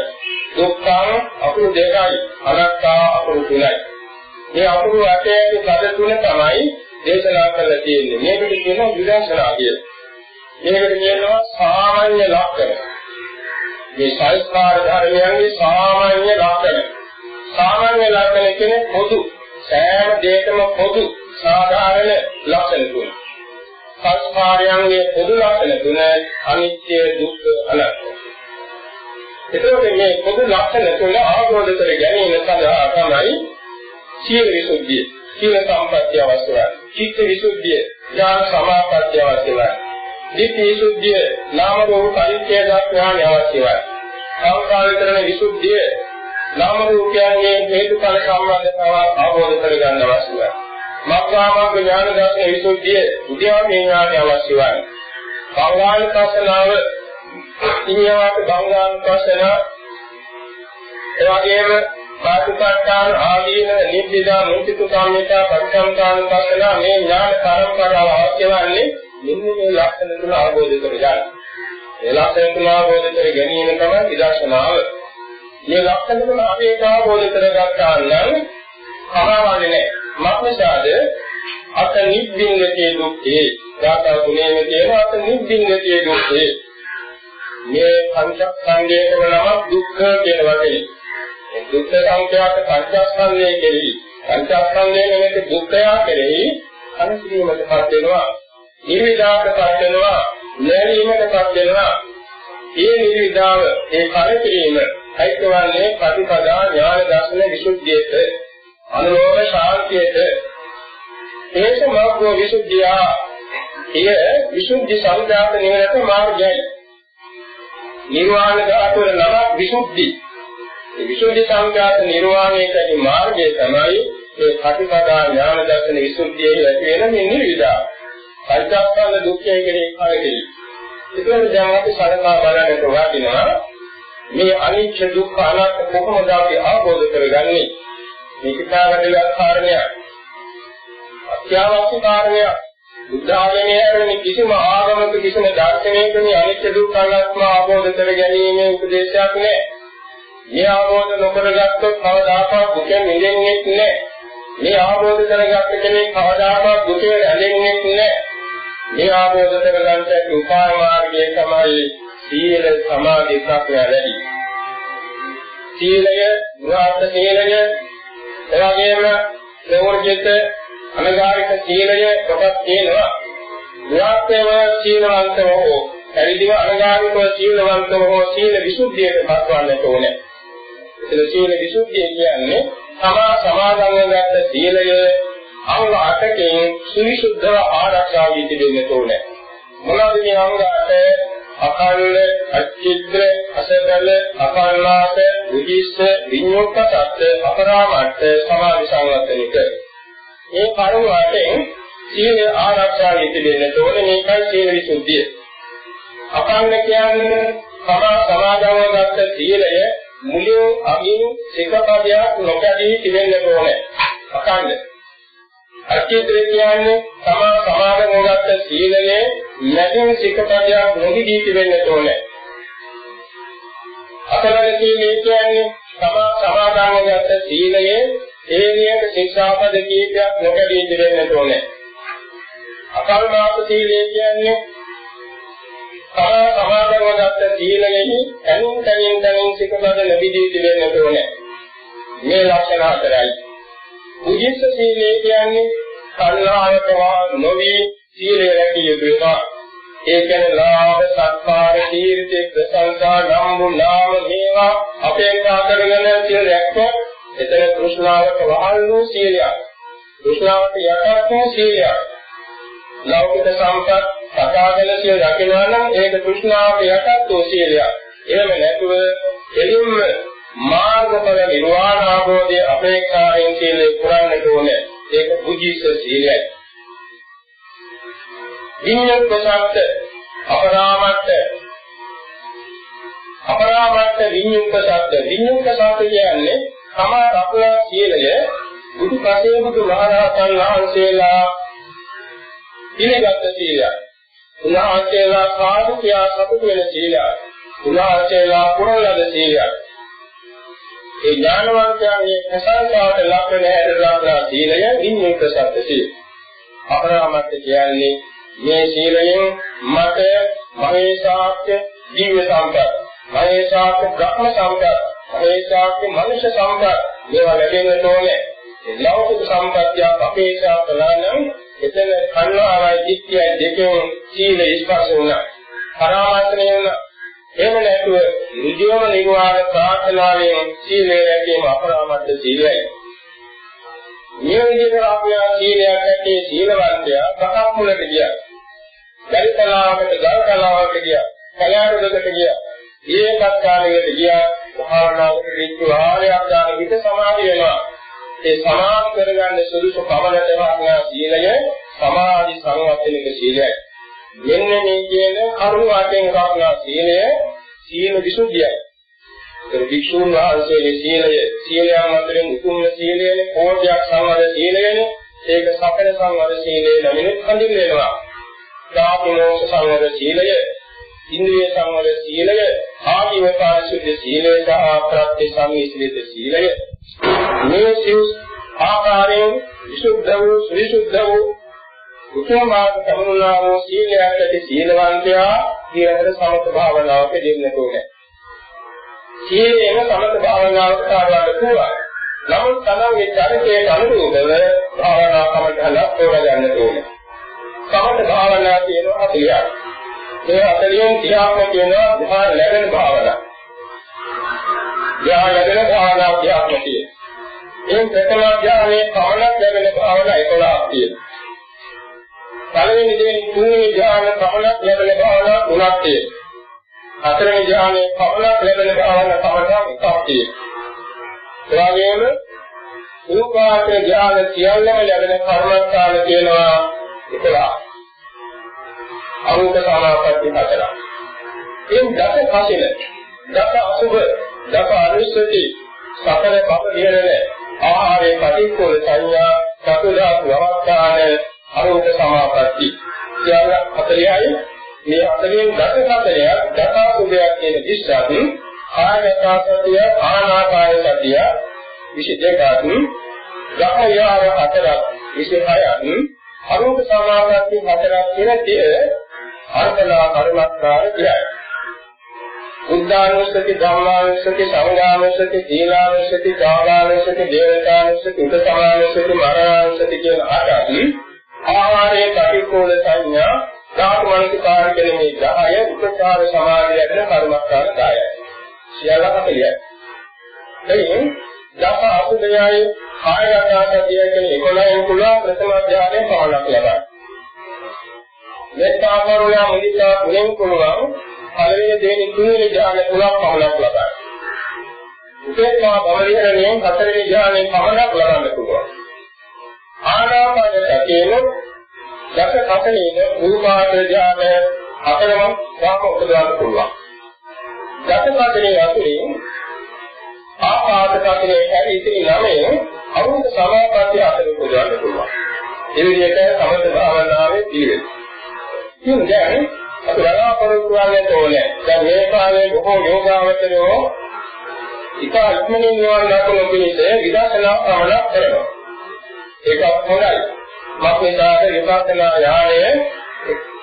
දුක්ඛං අකුරු දෙකයි. අනාත්තා අකුරු තුනයි. මේ අකුරු අටේ පද තුන තමයි දේශනා කරලා තියෙන්නේ. මේකට කියනවා විදර්ශනා කියලා. මේකට කියනවා සාමාන්‍ය ලක්ෂණ. මේ සංස්කාර ධර්මයන්ගේ සාමාන්‍ය ලක්ෂණ. සාමාන්‍ය ලක්ෂණ කියන්නේ පොදු සෑම දෙයකම පොදු සාධාරණ ලක්ෂණ තුන. සංස්කාරයන්ගේ පොදු ලක්ෂණ තුන අනිත්‍ය දුක්ඛ අනාත්ම. එතකොට මේ පොදු ලක්ෂණ තුන අවබෝධ කර ගැනීම සඳහා තමයි සීල විසුද්ධිය, සීල සම්පත්‍ය අවශ්‍යයි. චිත්ත විසුද්ධිය, ඥාන සමාපත්‍ය අවශ්‍යයි. දිට්ඨි විසුද්ධිය, නාම රූප පරිච්ඡේද ඥාන අවශ්‍යයි. සංකාර විතරණ විසුද්ධිය, නාම රූපයන්ගේ හේතුඵල සම්බන්ධතාව අවබෝධ කර ගන්න අවශ්‍යයි. මග්ගාමග්ග ඥාන දර්ශන විසුද්ධිය, උද්‍යාමී ඥාන අවශ්‍යයි. සංවාද කසනාව ඉන්දියාවට බංගානුපස්සන එවැගේම පාටිපට්ඨාන ආදීන නිබ්බිදා මුචිත සම්මිතා පරිසංකානුපස්සන මේ ඥාන පරම්පරාව අවශ්‍ය වන්නේ මෙන්න මේ ලක්ෂණ තුන අවබෝධ කරගන්න. මේ ලක්ෂණ තුන අවබෝධ කර ගැනීම තමයි විදර්ශනාව. මේ ලක්ෂණ තුන අපේට අවබෝධ කරගත්තා නම් කමාවන්නේ නැහැ. මක්නිසාද අත නිබ්බින්දේ දුක්ඛේ දාතා ගුණයේ කියන අත නිබ්බින්දේ දුක්ඛේ මේ පංචස්කන්ධයේම නම දුක්ඛ කියන වචනේ. මේ දුක්ඛ සංඛ්‍යාත පංචස්කන්ධයේ කෙරෙහි පංචස්කන්ධයේ නෙමෙයි දුක්ඛය කෙරෙහි අනුසීමකපත් වෙනවා. නිවිදාකපත් වෙනවා. නැරීමකපත් වෙනවා. ඒ නිවිදාව ඒ කරකිරීම අයිතවන්නේ ප්‍රතිපදා ඥාන දර්ශන විසුද්ධියට අනුලෝම ශාන්තියට ඒස මාර්ගෝ විසුද්ධිය එය විසුද්ධි සම්දාත නිවනට මාර්ගයයි නිර්වාණ ධාතුවේ නමක් විසුද්ධි. ඒ විසුද්ධි සංඛ්‍යාත නිර්වාණයේදී මාර්ගය තමයි මේ ප්‍රතිපදා ඥාන දර්ශන විසුද්ධියේ ඇති වෙන මේ නිවිදා. පංචස්කන්ධ දුක්ඛය කෙරෙහි කාලෙදී. ඒකෙන් දැන් අපි සලකා බලන්නට වටිනවා මේ අනිත්‍ය දුක්ඛ අනාත්ම කොහොමද අපි අවබෝධ කරගන්නේ? මේක තාවදලක් කාරණයක්. අත්‍යවශ්‍ය කාරණයක්. බුද්ධ ආගමේ හැරෙන කිසිම ආගමක කිසිම දර්ශනයක මේ අනිත්‍ය දුක්ඛ අනාත්ම අවබෝධ කර ගැනීමේ උපදේශයක් නැහැ. මේ අවබෝධ නොකරගත්තොත් කවදාකවත් දුකෙන් මිදෙන්නේ නැහැ. මේ අවබෝධ කරගත්ත කෙනෙක් කවදාකවත් දුකේ රැඳෙන්නේ නැහැ. මේ ආબોධ කරගන්න උපාය මාර්ගය තමයි සීල සමාධි ප්‍රඥා වැඩි. සීලය, ගුණාර්ථ සීලය, එවැගේම ප්‍රවෘජිත අනගාරික සීලය කොටස් තියෙනවා. ගුණාර්ථව සීලවන්තව හෝ පරිදිව අනගාරිකව සීලවන්තව හෝ සීල විසුද්ධියට පත්වන්නට ඕනේ. ඒ සීල විසුද්ධිය කියන්නේ තමා සමාදන් වෙගත්ත සීලය අංග 8කින් සවිසුද්ධව ආරක්ෂා වී තිබෙන්නට ඕනේ. මොනවද මේ අංග 8? අකල්ල, අච්චිද්‍ර, අසබල, අකල්ලාස, විහිස්ස, විඤ්ඤෝක්ක සත්‍ය, අපරාමට්ඨ, සමාධි සංවත්තනික මේ කරුණ වශයෙන් සීල ආරක්ෂා යෙදෙන්න ඕනේ මේකයි සීල විසුද්ධිය. අපන්න කියන්නේ සමා සමාදන්ව ගත්ත සීලය මුලින් අගින් සිකපදයක් නොකඩී තිබෙන්න ඕනේ. අකන්න. අර්ථිත කියන්නේ සමා සමාදන්ව ගත්ත සීලයේ නැදින් සිකපදයක් නොගිදී තිබෙන්න ඕනේ. අකලන සීලය කියන්නේ සමා සමාදන්ව ගත්ත සීලයේ ඒනියක ශික්ෂාපද කීපයක් නොකඩී ඉඳෙන්නට ඕනේ. අකල්මාස සීලය කියන්නේ කල සමාදන්ව ගත්ත සීලයෙහි තනින් තනින් තනින් සිකපද ලැබී ඉඳෙන්නට ඕනේ. මේ ලක්ෂණ හතරයි. උජිස්ස සීලය කියන්නේ කල්ලාවක නොවි සීලය රැකිය යුතුනවා. ඒ කියන්නේ ලාභ සත්කාර කීර්ති ප්‍රශංසා නම් නාම මේවා අපේක්ෂා කරගෙන සිය රැක්කොත් එතන තෘෂ්ණාවට වහල් වූ සීලයක්. තෘෂ්ණාවට යටත් වූ සීලයක්. ලෞකික සම්පත් සකාගෙන සිය රකිනවා නම් ඒක තෘෂ්ණාවට යටත් වූ සීලයක්. එහෙම නැතුව එළින්ම මාර්ගඵල නිර්වාණ ආභෝධයේ අපේක්ෂාවෙන් සීලේ පුරන්නට ඕනේ. ඒක බුද්ධිස්ස සීලයයි. විඤ්ඤාණ ප්‍රසක්ත අපරාමත්ත අපරාමත්ත විඤ්ඤාණ ප්‍රසක්ත විඤ්ඤාණ ප්‍රසක්ත කියන්නේ තමා රකුණා සීලය බුදු පසේ බුදු මහරහතන් වහන්සේලා පිළිගත් සීලයක්. උන්වහන්සේලා සාදු කියා සතුට වෙන සීලයක්. උන්වහන්සේලා පුරලද සීලයක්. ඒ ඥානවන්තයන්ගේ ප්‍රසන්නතාවට ලක් වෙන හැදලා සීලය විඤ්ඤාණ සත්‍ය සීල. අපරාමත්‍ය කියන්නේ මේ සීලයෙන් මට මහේසාක්‍ය දිව්‍ය සම්පත්, මහේසාක්‍ය බ්‍රහ්ම සම්පත්, ඒකාක්ක මනුෂ්‍ය සම්පත් මේවා ලැබෙන්න ඕනේ. ලෞකික සම්පත්තිය අපේක්ෂා කළා නම් එතන කන්නාවයි දිට්ඨියයි දෙකෙන් සීල ස්පර්ශ වුණා. පරාමර්ශණය වුණා. එහෙම නැතුව නිජවම නිර්වාණ ප්‍රාර්ථනාවෙන් සීලය රැකීම අපරාමර්ථ සීලයයි. මේ විදිහට අපි සීලයක් ඇත්තේ සීලවන්තයා පහක් මුලට ගියා. ගල්කලාවකට ගල්කලාවකට ගියා. කයාරුදකට ගියා. ඒකත් කාලයකට ගියා. භාවනාවකට විච්ච ආරයක් දාන විට සමාධි වෙනවා. ඒ සමාධි කරගන්න සුදුසු පමණට වහනා සීලය සමාධි සංවර්ධනික සීලයයි. මෙන්න මේ කියන කරුණ වශයෙන් ගන්නා සීලය සීල විසුද්ධියයි. ඒ වික්ෂුන් වහන්සේගේ සීලය සීලයන් අතරින් උතුම්ම සීලයනේ කෝට්‍යයක් සංවර සීලයනේ ඒක සකල සංවර සීලය නමින් හඳුන්වනවා. ධාතුමෝක්ෂ සංවර සීලය, ඉන්ද්‍රිය සංවර සීලය, ආජීව පාරිශුද්ධ සීලය සහ ප්‍රත්‍ය සම්මිශ්‍රිත සීලය. මේ සිව් ආකාරයෙන් විසුද්ධ වූ විසුද්ධ වූ උතුමාට සමුනා වූ සීලයක් ඇති සීලවන්තයා ඊළඟට සමත භාවනාවක දෙන්නට ඕනේ. සීලේම සමත භාවනාවට කාරණා පුළුවන්. නමුත් තමන්ගේ චරිතයට අනුරූපව භාවනා කමටහනක් තෝරගන්න ඕනේ. සමත භාවනා කියනවා 40ක්. ඒ 40න් 30ක්ම කියනවා ධ්‍යාන ලැබෙන භාවනා. ධ්‍යාන ලැබෙන භාවනා 30ක්ම තියෙනවා. ඒ ප්‍රථම ධ්‍යානයේ පවණක් ලැබෙන භාවනා 11ක් තියෙනවා. පළවෙනි දෙවෙනි තුන්වෙනි ධ්‍යාන පමණක් ලැබෙන භාවනා තුනක් තියෙනවා. හතරවෙනි ධ්‍යානයේ පමණක් ලැබෙන භාවනා පමණක් එකක් තියෙනවා. ඒ වගේම රූපාවචර ධ්‍යාන සියල්ලම ලැබෙන කර්මස්ථාන තියෙනවා 11. අරූප සමාපatti හතරක්. එන් දස කසින, දස අසුභ, දස අනුස්සති, සතර බබ නිරණ, ආහාරේ පටික්කුල සංඥා, චතුරාර්ය අවස්ථාන අරූප සමාපatti. සියල්ල 40යි මේ අතරින් දස සතරයක් දසාසුභයක් කියන දිස්සත් ආයතසතිය ආනාපාන සතිය විශේෂකත් ධම්මයාර හතරක් විශේෂයන් අරූප සමාපatti හතරක් කියන තිය අර්ථලා කර්මස්කාර කියයි බුද්ධානුස්සති ධම්මානුස්සති සංඝානුස්සති සීලානුස්සති දානානුස්සති දේවතානුස්සති උපසමානුස්සති මරණානුස්සති කියන ආකාරي ආහාරයේ ප්‍රතිකූල සංඥා ධාතු මනසිකාර කියන මේ 10 උපචාර සමාධිය යන කර්මස්ථාන 10යි. සියල්ල 40යි. එයින් දස අසුදයයි කායගත සතිය කියන 11න් පුළුවන් ප්‍රථම ධානයේ පවණක් ලබා. මෙත්තා කරුණා මුදිතා ගුණෙන් පුළුවන් පළවෙනි දෙවෙනි තුන්වෙනි ධානය පුළුවන් පවණක් ලබා. උපේක්ෂා භවවිහරණයෙන් හතරවෙනි ධානයේ පවණක් ලබන්න පුළුවන්. ආනාපාන සතියෙම දස කතනේන රූපාවචර ඥාන හතරම වාම උපදවන්න පුළුවන්. දස කතනේ අතුරින් ආපාත කතනේ හැරි ඉතිරි නමේ අරුණ සමාපatti අතර උපදවන්න පුළුවන්. ඒ විදිහට සමත භාවනාවේ පිළිවෙල. ඉතින් දැන් අපි බලාපොරොත්තු වෙන්න ඕනේ. දැන් මේ කාලේ බොහෝ යෝගාවචරයෝ ඉතා ඉක්මනින් නිවන් දකින පිණිස විදර්ශනා ප්‍රවණක් කරනවා. ඒක හොඳයි. මක්නිසාද විපස්සනා ඥානය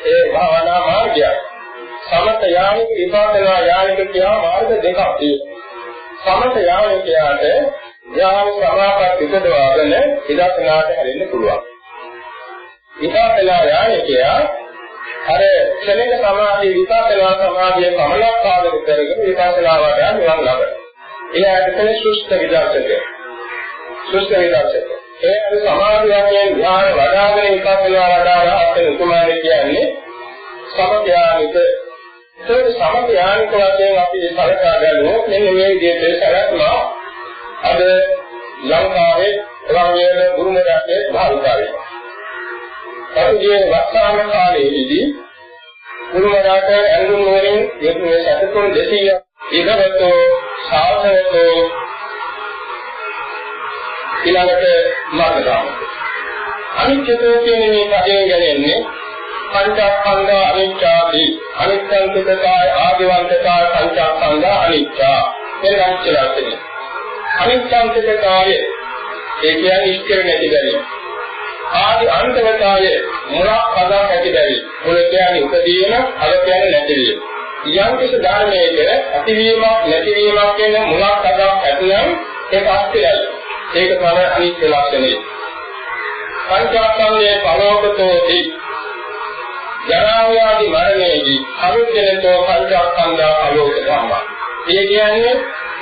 ඒ භාවනා මාර්ගයයි. සමත ඥානික විපස්සනා ඥානික කියලා මාර්ග දෙකක් තියෙනවා. සමත ඥානිකයාට ඥාන සමාපatti උපදවාගෙන විදර්ශනාට හැරෙන්න පුළුවන්. විපස්සනා ඥානිකයා අර ක්ෂණික සමාධි විපස්සනා සමාධිය පමණක් පාදක කරගෙන විපස්සනා වඩා නිවන් ලබන. එයාට තමයි සුෂ්ඨ විදර්ශකය. සුෂ්ඨ විදර්ශකය. ඒ සමාධියෙන් ඥාන වඩාගෙන විපස්සනා වඩාලා අපේ උතුමානේ කියන්නේ සමඥානික ඒක සමඥානික වශයෙන් අපි සලකා ගන්නොත් මෙන්න මේ විදිහට සලකනවා. අද ලංකාවේ එවැනි ගුරුම රටේ භාවිතාවේ. පසුගිය වස්සාන කාලයේදී ගුරුම රට ඇඳුම් වලින් මේ සතුන් 200ක් ඉදවතෝ සාධනතෝ ඊළඟට මාර්ගදාම. අනිත්‍යතෝ කියන මේ පදයෙන් ගැලෙන්නේ පංචස්කන්ධ අනිත්‍යාදී අනිත්‍යංකතාය ආදිවන්තතාය පංචස්කන්ධ අනිත්‍යා කියලා ලක්ෂණය. අනිත්‍යංකතාය ඒ කියන්නේ ඉස්කර නැති බැරි. ආදි අන්තවතාය මුලක් පදක් ඇති බැරි. මුල කියන්නේ උපදීන, අල කියන්නේ නැතිවීම. යම් කිසි ධර්මයක ඇතිවීමක් නැතිවීමක් කියන මුලක් පදක් ඇතිනම් ඒක අස්තිරයි. ඒක තමයි අනිත්‍ය ලක්ෂණය. පංචස්කන්ධයේ පරෝපතෝති ජරා ව්‍යාධි මරණයේදී අනුත්‍යනතෝ පංචස්කන්ධ අලෝක ධම්ම. ඒ කියන්නේ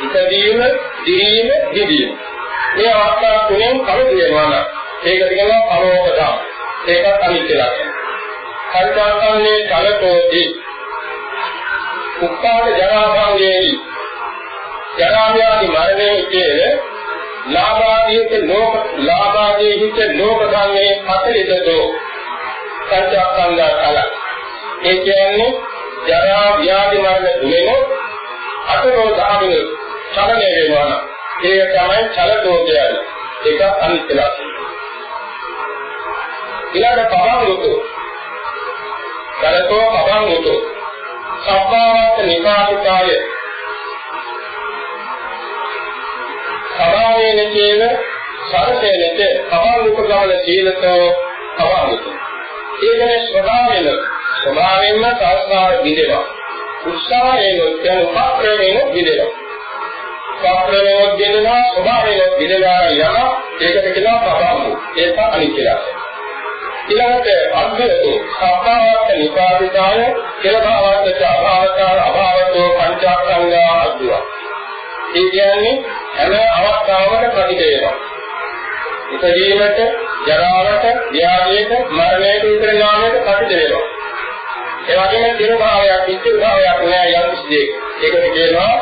ඉදීම, දිරීම, දිදීම. මේ අවස්ථා තුනෙන් කලු වෙනවා නම් ඒකට කියනවා පරෝප ධම්ම. ඒකත් අනිත්‍ය ලක්ෂණය. පංචස්කන්ධයේ කලතෝති උපාද ජරා භංගයේදී ජරා ව්‍යාධි මරණයේ කියන ලාභාදීක ලෝක ලාභාදී හිත ලෝක ධර්මයේ පතලිතෝ සංචාක්ඛන්දා කල ඒ කියන්නේ ජරා ව්‍යාධි මරණ තුනෙම අතරෝ ධාතුන චලනය වෙනවා නම් ඒක තමයි චලතෝ කියන්නේ ඒක අනිත්‍ය ලක්ෂණය ඊළඟ පවංගුතු චලතෝ පවංගුතු සබ්බාවත නිපාතිකාය සමාවේන කියන සරසේනට සමානුක ගමන සීලතෝ සමානුක. ඒකනේ ස්වභාවයෙන් ස්වභාවයෙන්ම සංස්කාර බිඳෙනවා. උත්සාහයෙන් කියන උපක්‍රමයෙන් බිඳෙනවා. උපක්‍රමයෙන් බිඳෙනවා ස්වභාවයෙන් බිඳෙනවා යන ඒකට කියනවා ප්‍රබාවු. ඒක අනිත්‍යය. ඊළඟට අද්වයතු සබ්බාවත්ත නිපාතිකාය කෙලභාවත්ත අභාවතාව අභාවතෝ පංචාංගා අද්දුවා. ඒ කියන්නේ හැම අවස්ථාවකම ප්‍රතිද වෙනවා. ඉපදීමට, ජරාවට, ව්‍යාධියට, මරණයට විතර නාමයට ප්‍රතිද වෙනවා. ඒ වගේම දින භාවයක්, ඉස්තිර භාවයක් නෑ යම් කිසි දෙයක. ඒකට කියනවා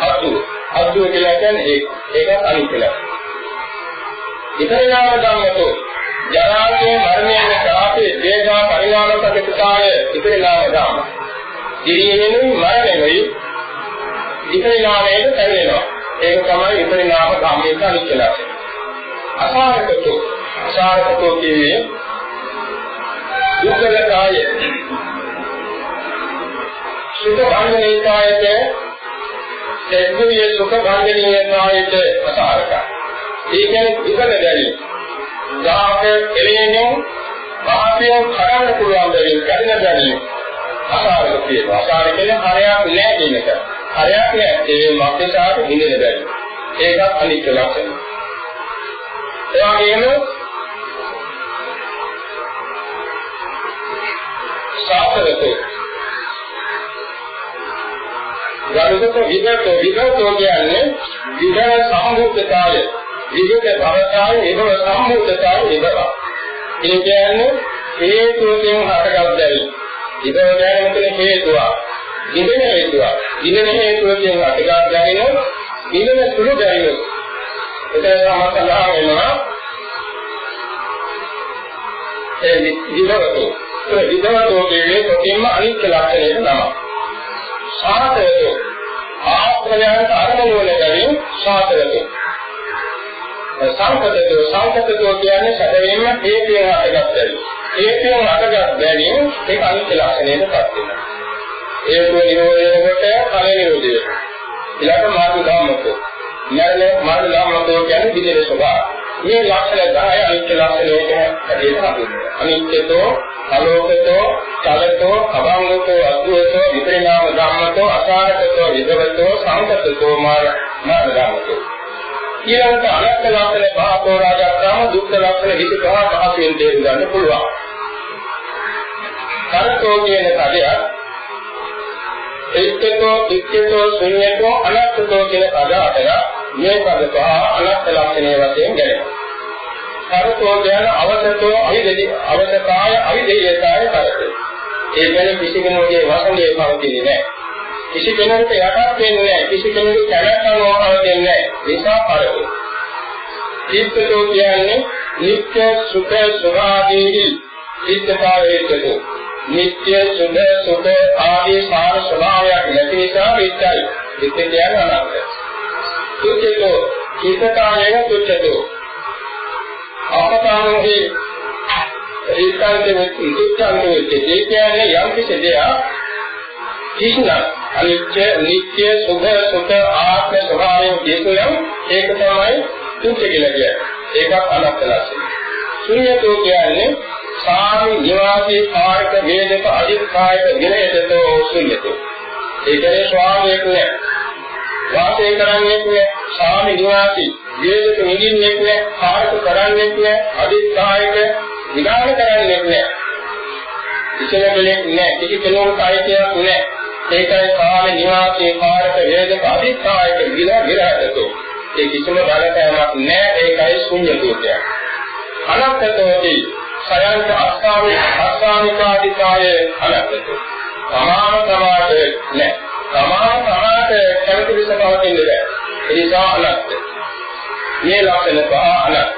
අද්දු. අද්දු කියලා කියන්නේ ඒක. ඒක අනිත්‍යයි. ඉතර නාම ධම්මතෝ ජරාවේ මරණයෙන් සාපේ දේහා පරිණාමක පිටාය ඉතර නාම ධම්ම. දිරියෙනුයි මරණයෙනුයි විපරිණාමයට පැමිණෙනවා. ඒක තමයි විපරිණාම ධම්මයක අනිත්‍ය ලක්ෂණය. අසාරකතෝ අසාරකතෝ කියන්නේ දුක්ඛලකාය සුඛ භංගනීකායත දෙවිය සුඛ භංගනීයකායත අසාරක. ඒ කියන්නේ දුකද දැනීම. දාහක එළෙනින් මහත්යෙන් කරන්න පුළුවන් දෙයක් කරින දැනීම. අසාරක කියනවා. අසාරක කියන්නේ හරයක් නෑ කියන එක. හරයක් නෑ ඒ මක්කසාට හිඳෙන බැරි. ඒකත් අනිත්‍ය ලක්ෂණය. ඒ වගේම සාපරතෝ ගරුකත විගත විගතෝ කියන්නේ විගත සම්මුතිකාය විගත භවකාය ඒකව සම්මුතිකාය විගත. ඒ කියන්නේ හේතුයෙන් හටගත් බැරි. විගත කියන්නේ මොකද හේතුවක්. ඉඳෙන හේතුවක්. ඉඳෙන හේතුවකින් අටගා ගැනීම ඉඳෙන සුළු ගැනීම. එතන සමතලා වෙනවා. ඒ විදවතු. ඒ විදවතු කියන්නේ කොටින්ම අනිත්‍ය ලක්ෂණයට නම. සාතයෝ ආත්මයන්ට අරමුණු වල ගැනීම සාතයෝ. සංකතයෝ සංකතයෝ කියන්නේ සැදෙන්න හේතුයෙන් අටගත් බැරි. හේතුයෙන් අටගත් බැරි ඒක අනිත්‍ය ලක්ෂණයට පත් වෙනවා. හේතුව නිරෝධය කොට ඵල නිරෝධය. ඊළඟ මාර්ග ධම්මකෝ. ඊළඟ මාර්ග ධම්මකෝ කියන්නේ විදේ ස්වභාව. මේ ලක්ෂණ 10 අනිත්‍ය ලක්ෂණයට හැදෙන්න හඳුන්වනවා. අනිත්‍යතෝ, අලෝකතෝ, චලතෝ, අභංගතෝ, අද්වයතෝ, විපරිණාම ධම්මතෝ, අසාරකතෝ, විදවතෝ, සංකතතෝ මාර්ග ධම්මකෝ. ඊළඟට අනත්ත ලක්ෂණ පහතෝ රාජාග්‍රාම දුක්ඛ ලක්ෂණ 25 පහසෙන් තේරුම් ගන්න පුළුවන්. කරතෝ කියන කඩයක් එක්කතෝ එක්කතෝ ශුන්‍යතෝ අනත්තතෝ කියන පද අතර මේ පද පහ අනත්ත ලක්ෂණයේ වශයෙන් ගැලෙනවා. කරතෝ කියන අවසතෝ අවිදෙදි අවසකාය අවිදේයකාය කරතෝ. ඒ කියන්නේ කිසි කෙනෙකුගේ වසඟේ පවතින්නේ නැහැ. කිසි කෙනෙකුට යටත් වෙන්නේ නැහැ. කිසි කෙනෙකුට කැමැත්තම පවතින්නේ නැහැ. නිසා කරතෝ. චිත්තතෝ කියන්නේ නිත්‍ය සුඛ සුභාදීහි චිත්තකාරයේතෝ නිත්‍ය සුභ සුඛ ආදී සාර ස්වභාවයක් නැති නිසා විච්ඡයි. විච්ඡ කියන්නේ අනන්ත. තුච්ඡතෝ චිත්තකායන තුච්ඡතෝ. ආපතානෝහි ඒකාන්තේ තුච්ඡන්තෝ ඒ කියන්නේ යම් කිසි දෙයක් කිසිම අනිත්‍ය නිත්‍ය සුභ සුඛ ආත්ම ස්වභාවයෙන් කියතුනම් ඒක තමයි තුච්ඡ කියලා කියන්නේ. ඒකත් අනන්ත ලක්ෂණය. ශුන්‍යතෝ කියන්නේ සාමි නිවාසී කාර්ක වේදක අධිකායක විනයතෝ ශුන්‍යතෝ ඒ කියන්නේ ස්වාමීක නෑ වාස වාසය කරන්නේ නැහැ. සාමි නිවාසී වේදක නිදින්නේ නැහැ. කාර්ක කරන්නේ නැහැ. අදිස්ථායක විගාන කරන්නේ නැහැ. ඉතල දෙයක් නැහැ. කිසි කෙනෙකුට අයිතියක් නැහැ. ඒකයි කාම නිවාසී කාර්ක වේදක අදිස්ථායක විලා විරහතෝ. ඒ කිසිම බලපෑමක් නැහැ. ඒකයි ශුන්‍ය දෝෂයක්. අනත්තතෝදී සයන්ත අස්ථාවේ අස්ථානිකාදිකාය අනත්තතෝ. සමාන සමාද නැහැ. සමාන සමාද කැමති විස පවතින්නේ නැහැ. ඒ නිසා අනත්ත. මේ ලක්ෂණ පහ අනත්ත.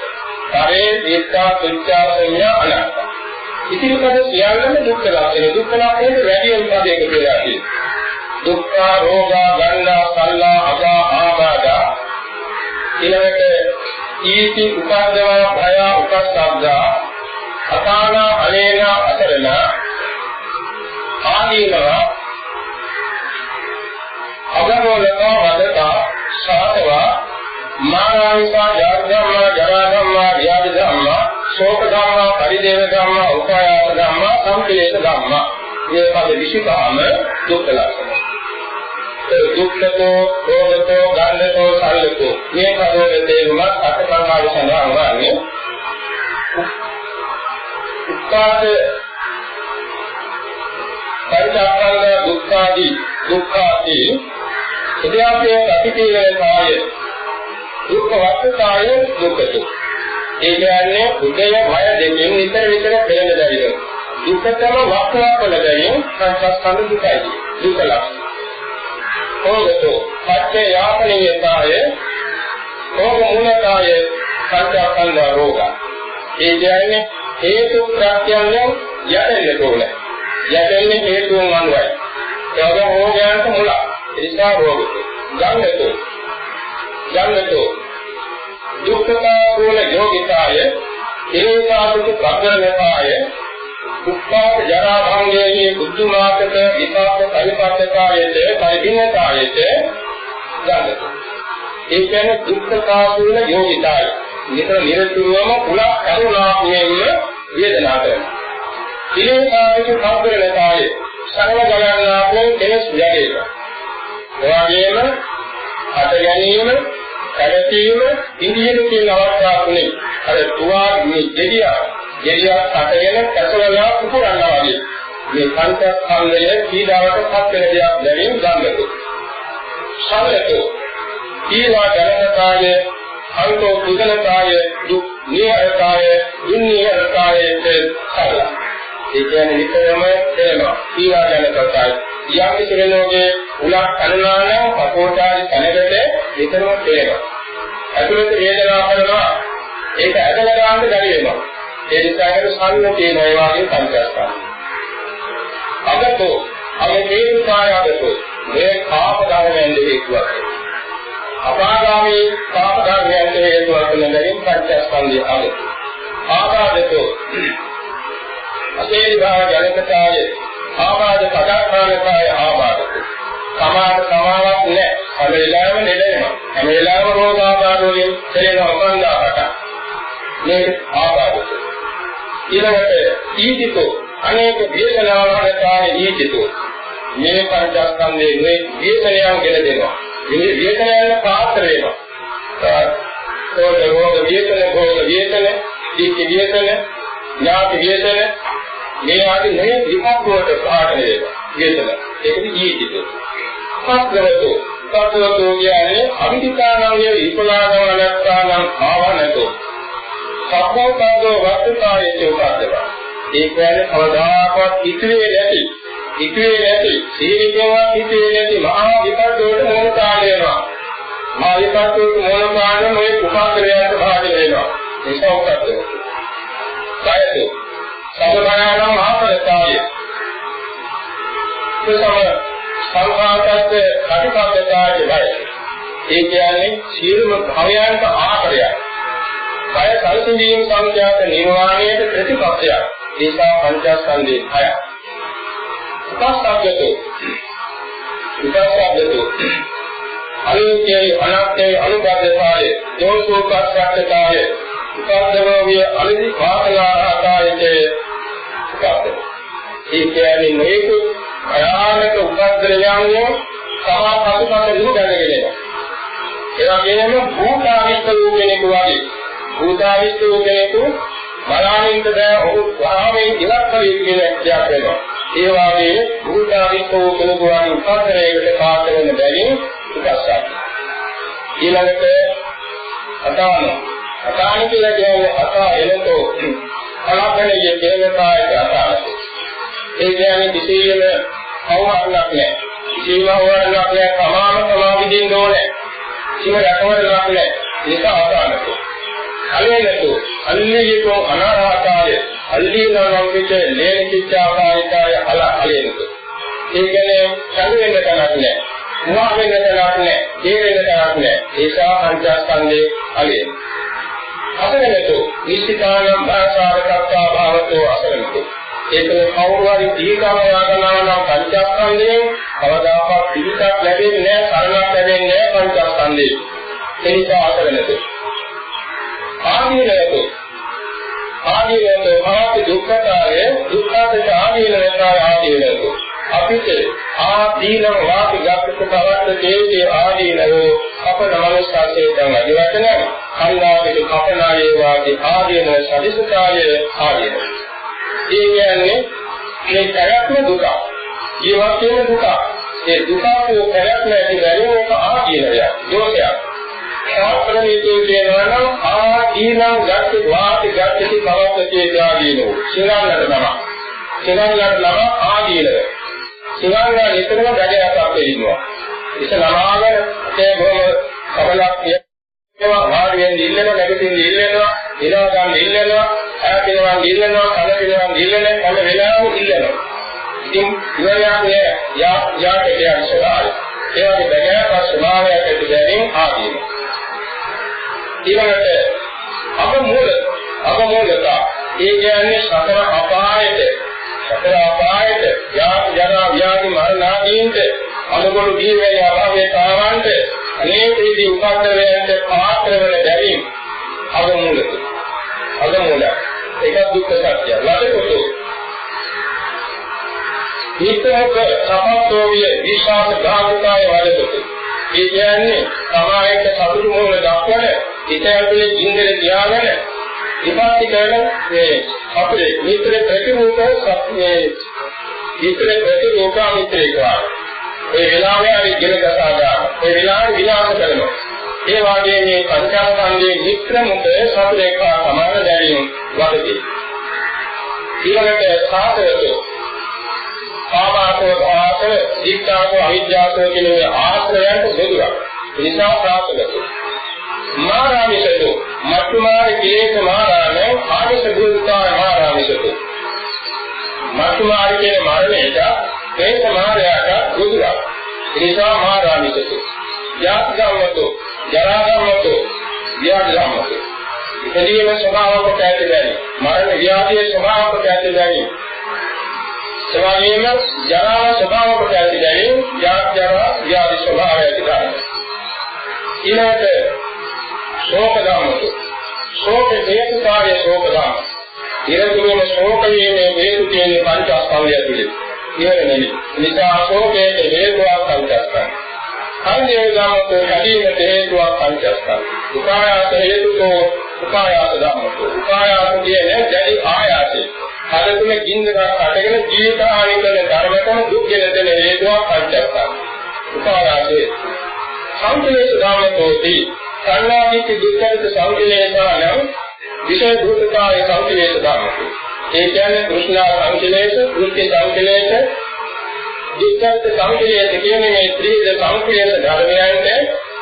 කරේ දීර්ඝා තුච්ඡා සංඥා අනත්ත. ඉතින් පද සියල්ලම දුක්ඛ ලක්ෂණ. දුක්ඛ ලක්ෂණයට වැඩි උපදේක කියලා කියනවා. දුක්ඛ රෝග ගණ්ඩා සල්ලා අගා ආබාධා ඊළඟට ඊති උපාදවා භය උපස්සබ්දා අතාන අනේන අතරන ආදීනව අගරෝලක වදතා සාතවා මානවිකා ජාතම්මා ජරාධම්මා ව්‍යාධි ධම්මා ශෝක ධම්මා පරිදේව ධම්මා උපායාස ධම්මා සම්පලේශ ධම්මා මේ පද 25ම දුක්ඛ ලක්ෂණ. දුක්ඛතෝ රෝගතෝ ගන්ධතෝ සල්ලතෝ මේ පදවල තේරුමත් අටපරමාව සඳහන් වන්නේ උත්පාද පරිචාරණ දුක්ඛාදී දුක්ඛාදී ඉදියාපේ අතිතීවන කාය. දුක්ඛ වස්තුකාය දුක්ඛතෝ ඒ කියන්නේ උදය භය දෙකෙන් විතර විතර පෙළෙන දරින දුක්ඛතම වස්තුවක් වල දැයින් සංස්කන්ධ දුකයි. දුක ලක්ෂණ. හෝගතෝ. පච්චේ යාපනීයතාය හෝග මූලතාය සංඛාකන්ද රෝග. ඒ කියන්නේ හේතු ප්‍රත්‍යයන් යටෙන්න ඕන. යටෙන්නේ හේතුන් අනුවයි. ඒ වගේ හෝගයන්ට මුල. එනිසා රෝගතෝ. ගංගතෝ. ගංගතෝ. දුක්ඛතා රෝල යෝගිතාය හේතාතුක ප්‍රඥාතාය උත්පාද ජරා භංගයේ බුද්ධමාතක විපාක පරිපත්තකායයට පරිදිනකායයට ගන්නවා. ඒ කියන්නේ දුක්ඛතාවුල යෝගිතාය. නිතර නිරතුරුවම කුලක් කරුණාවෙන්ම වේදනා කරනවා. ඉලේකාවික කබ්බරණතාවය සර්ව ගණනාකෝ කෙලස් යදේක. එවාගෙම අත ගැනීම, කඩතීම, ඉන්දියන කියන අවස්ථාවනේ අර තුවා මේ දෙවියා ගෙඩියක් අටගෙන කැසවලා පුපුරනවා වගේ. මේ පංචස්කන්ධය පීඩාවට පත් වෙන දෙයක් බැවින් ගන්නතු. සමලතෝ ඊවා ජනකාය අන්තෝ කුසලකාය දුක් නියරකාය දුන්නීයකායට සරල. ඒ කියන්නේ විතරම තේනවා. ඊවා ජනකාය යම් කෙනෙකුගේ උලක් කනනාන පකෝටාරි තැනකට විතරම තේනවා. අතුලත වේදනාව කරනවා ඒක ඇදලා ගන්න බැරි වෙනවා. ඒ නිසා ඒක සංඥා කියන ඒ වගේ පංචස්කන්ධ. අගතෝ අවේදේකායගතෝ මේ කාප ධර්මයෙන් හේතුවක්. අපාගාමී කාප ධර්මයෙන් හේතුවක් නෙවෙයි පංචස්කන්ධය අගතෝ. ආබාධතෝ අසේධා ජනකතාය ආබාධ පදාකාරකාය ආබාධතෝ සමාන සමාවක් නැහැ. හැම වෙලාවෙම නෙදෙනවා. හැම වෙලාවෙම රෝගාබාධ වලින් දෙනවා බඳාකට. මේ ආබාධතෝ ඊළඟට ඊදිතෝ අනේක වේදනාවකට ඊදිතෝ මේ පංචස්කන්ධයේ මේ වේදනයන් ගෙන දෙනවා මේ වේදනයන් පාත්‍ර වෙනවා සෝත රෝග වේදන භෝග වේදන දීති වේදන ඥාති වේදන මේ ආදී මේ විපාක වලට පාඩන වෙනවා වේදන ඒකද ඊදිතෝ පස්වතෝ පස්වතෝ කියන්නේ අවිදිකානංගේ ඉපලානවනත්තානම් ආවනතෝ. සම්මෝතද්දෝ වස්තුකායේ උපද්දවා. ඒ කියන්නේ කවදාකවත් ඉතිරේ නැති, ඉතිරේ නැති, සීලකවත් ඉතිරේ නැති මහා විපත්වලට මොන කාණ්ඩ වෙනවා. මහා විපත්වලට මොන කාණ්ඩ මේ උපාකරයට භාජන වෙනවා. ඒක උපද්දව. කායතු සම්මානනම් මහාපරතාවය. ප්‍රසම සංඝාතත් කටිපද්දතාවේ බය. ඒ කියන්නේ සියලුම භවයන්ට ආකාරයක්. කය සංසිඳීම් සංඛ්‍යාත නිර්වාණයට ප්‍රතිපක්ෂයක්. ඒසා පංචස්කන්ධේ කය. උපස්සබ්දතෝ. උපස්සබ්දතෝ. අනිත්‍යයි අනාත්මයි අනුබද්ධතාවය දෝෂෝපස්සක්තාවය උපද්දවෝවිය අනිදි වාසනාහාකායයට උපද්දව. ඒ කියන්නේ මේක භයානක උපද්දවයන්ව සමාපතිපත දුරු දැනගෙන වගේම භූතාවිස්ත වූ කෙනෙකු වගේ භූතාවිස්ත වූ කෙනෙකු බලාමින්ද බෑ ඔහු ස්වාමීන් ඉවත් කළ යුතු කියන දෙයක් වෙනවා. ඒ වගේ භූතාවිස්ත වූ කෙනෙකු වගේ උපතරයකට පාත වෙන බැවින් උපස්සක්. ඊළඟට අතාන අතාන කියලා කියන්නේ අතා එනතෝ කලබලයේ දේවතාවය අතාන. ඒ කියන්නේ කිසියම් කවුරුක් නැහැ. කිසිම වරණක් නැහැ. සමාන සමාවිදින්න ඕනේ. කිසිම රැකවරණක් නැහැ. ඒක අතානකෝ. අලේනතු අල්ලීකෝ අනාරාකාරය අල්ලීනනම් විච ලේන කිච්ඡාකාරිකාය අල අලේනතු ඒ කියන්නේ කල් වෙන්න තැනක් නැහැ මුවා වෙන්න තැනක් නැහැ ඒ වෙන්න තැනක් නැහැ ඒසා පංචස්කන්ධේ අලේන අසරණතු නිශ්චිතානම් භාෂාවකත්වා භාවතෝ අසරණතු. ඒකල කවුරු හරි දීකම යාගනා නම් පංචස්කන්ධයෙන් කවදාකවත් පිළිසක් ලැබෙන්නේ නැහැ සරණක් ලැබෙන්නේ නැහැ පංචස්කන්ධේ. එනිසා අසරණතු. ආදීනවතු. ආදීනවතු ආපි දුක්ඛතාවය දුක්ඛාට ආදීනවතාව ආදීනවතු අපිට ආදීන වාපි ගත්තක තවත් තේජේ ආදීනවෝ අපන මනසාසේ තම අදිවචන කල්ලාගේ කපනායේ වාගේ ආදීන සදිසතාවය ආදීන ඒ කියන්නේ මේ කරක්ම දුක. ජීවත් වෙන දුක. ඒ දුක කෝ කරක් නැති බැරි ආදීනය දෝෂයක් ශාස්ත්‍රණීය කියනවා නම් ආදීනං ගච්ඡ වාති ගච්ඡති භවත්‍යේ ත්‍යාගීනෝ සිනාලට නම සිනාලට නම ආදීනව සිනාලට නිතරම ගැටයක් වෙන්නවා ඉත නමාගෙන ඒ බොහොම කබලක් කියනවා. වාඩියෙන් ඉල්ලනවා නැගිටින්න ඉල්ලනවා ඉරා ගන්න ඉල්ලනවා ඈතිනවා ඉල්ලනවා කලකිනවා ඉල්ලනවා හැම වෙලාවෙම ඉල්ලනවා. ඉතින් ඉවරයක් යා යාට කියන ස්වභාවය ඒ වගේ බැගෑපත් ස්වභාවයක් ඇති බැවින් ආදීනවා ඊළඟට අගමූල අගමූලතා ඒ කියන්නේ සතර අපායට සතර අපායට යාති ජරා ව්‍යාධි මරණ ආදීන්ට අනුගුණ දීවේ අභාවයේ කාවන්ට අනේක විදි උපද්දවයන්ට පාත්‍ර වෙන බැවින් අගමූලක. අගමූල ඒක දුක්ඛ සත්‍ය ලබකොතු නිත්‍යක සමත්ෝවිය විශ්වාස ගාමිකාය වලකොතු. ඒ කියන්නේ සමායයට සතුටු මොන දක්වන හිත ඇතුලේ ජීඳර තියාගෙන විපාක කරන මේ අපේ මිත්‍ර ප්‍රතිරූප මේ මිත්‍ර ප්‍රතිරූප මිත්‍රේක ඒ වෙලාවේ අපි ගෙන කතා ගන්න ඒ වෙලාවේ විනාශ කරනවා. ඒ වගේ මේ පංචාංගයේ මිත්‍ර මුත සතුරේක සමාන දැරීම වදති ඊළඟට සාතරක කාමාසෝ භාස දික්ඛාසෝ අවිජ්ජාසෝ කියන ආශ්‍රයයන්ට බෙදුවා නිසා ප්‍රාප්තකතු මාරාමිසතු මත්මාරි කිලේශ මාරාම ආමිෂ දුර්කාය මාරාමිසතු මත්මාරි කියන මරණයට හේත මාරයාට දුදුරා නිසා මාරාමිසතු ජාති ධම්මතු ජරා ධම්මතු ව්‍යාධි ධම්මතු ඉදීම ස්වභාවකට ඇති බැරි මරණ ව්‍යාධියේ ස්වභාවකට ඇති බැරි එවැගේම ජරා ස්වභාවකට ඇති බැරි ජාති ජරා ව්‍යාධි ස්වභාවය ඇති කරන්නේ ඊළඟට ශෝක ධම්මතු ශෝක හේතුකාරය ශෝක ධම්ම ඉරතුමේ ශෝකයේ මේ හේතු කියන්නේ පංචස්කන්ධය ඇතුළේ ඉවර නෙමෙයි. නිසා ශෝකයේ හේතුවක් පංචස්කන්ධ. සංයෝග ධම්මතු හැදීමට හේතුවක් පංචස්කන්ධ. උපායාස හේතුකෝ උපායාස ධම්මතු උපායාස කියන්නේ දැඩි ආයාසය. හදතුන ගින්දරක් අටගෙන ජීවිත හානි කරන ධර්මතම දුක් ගෙන දෙන හේතුවක් පංචස්කන්ධ. උපායාසයේ. සංකේත ධම්මතෝති සංවාදිත දුක්ඛිත සංකලේශානම් විෂය භූතකාය සංකලේශ ධර්මතු. ඒ කියන්නේ කෘෂ්ණා සංකලේශ, වෘත්ති සංකලේශ, දුක්ඛිත සංකලේශ කියන්නේ මේ ත්‍රිවිධ සංකලේශ ධර්මයන්ට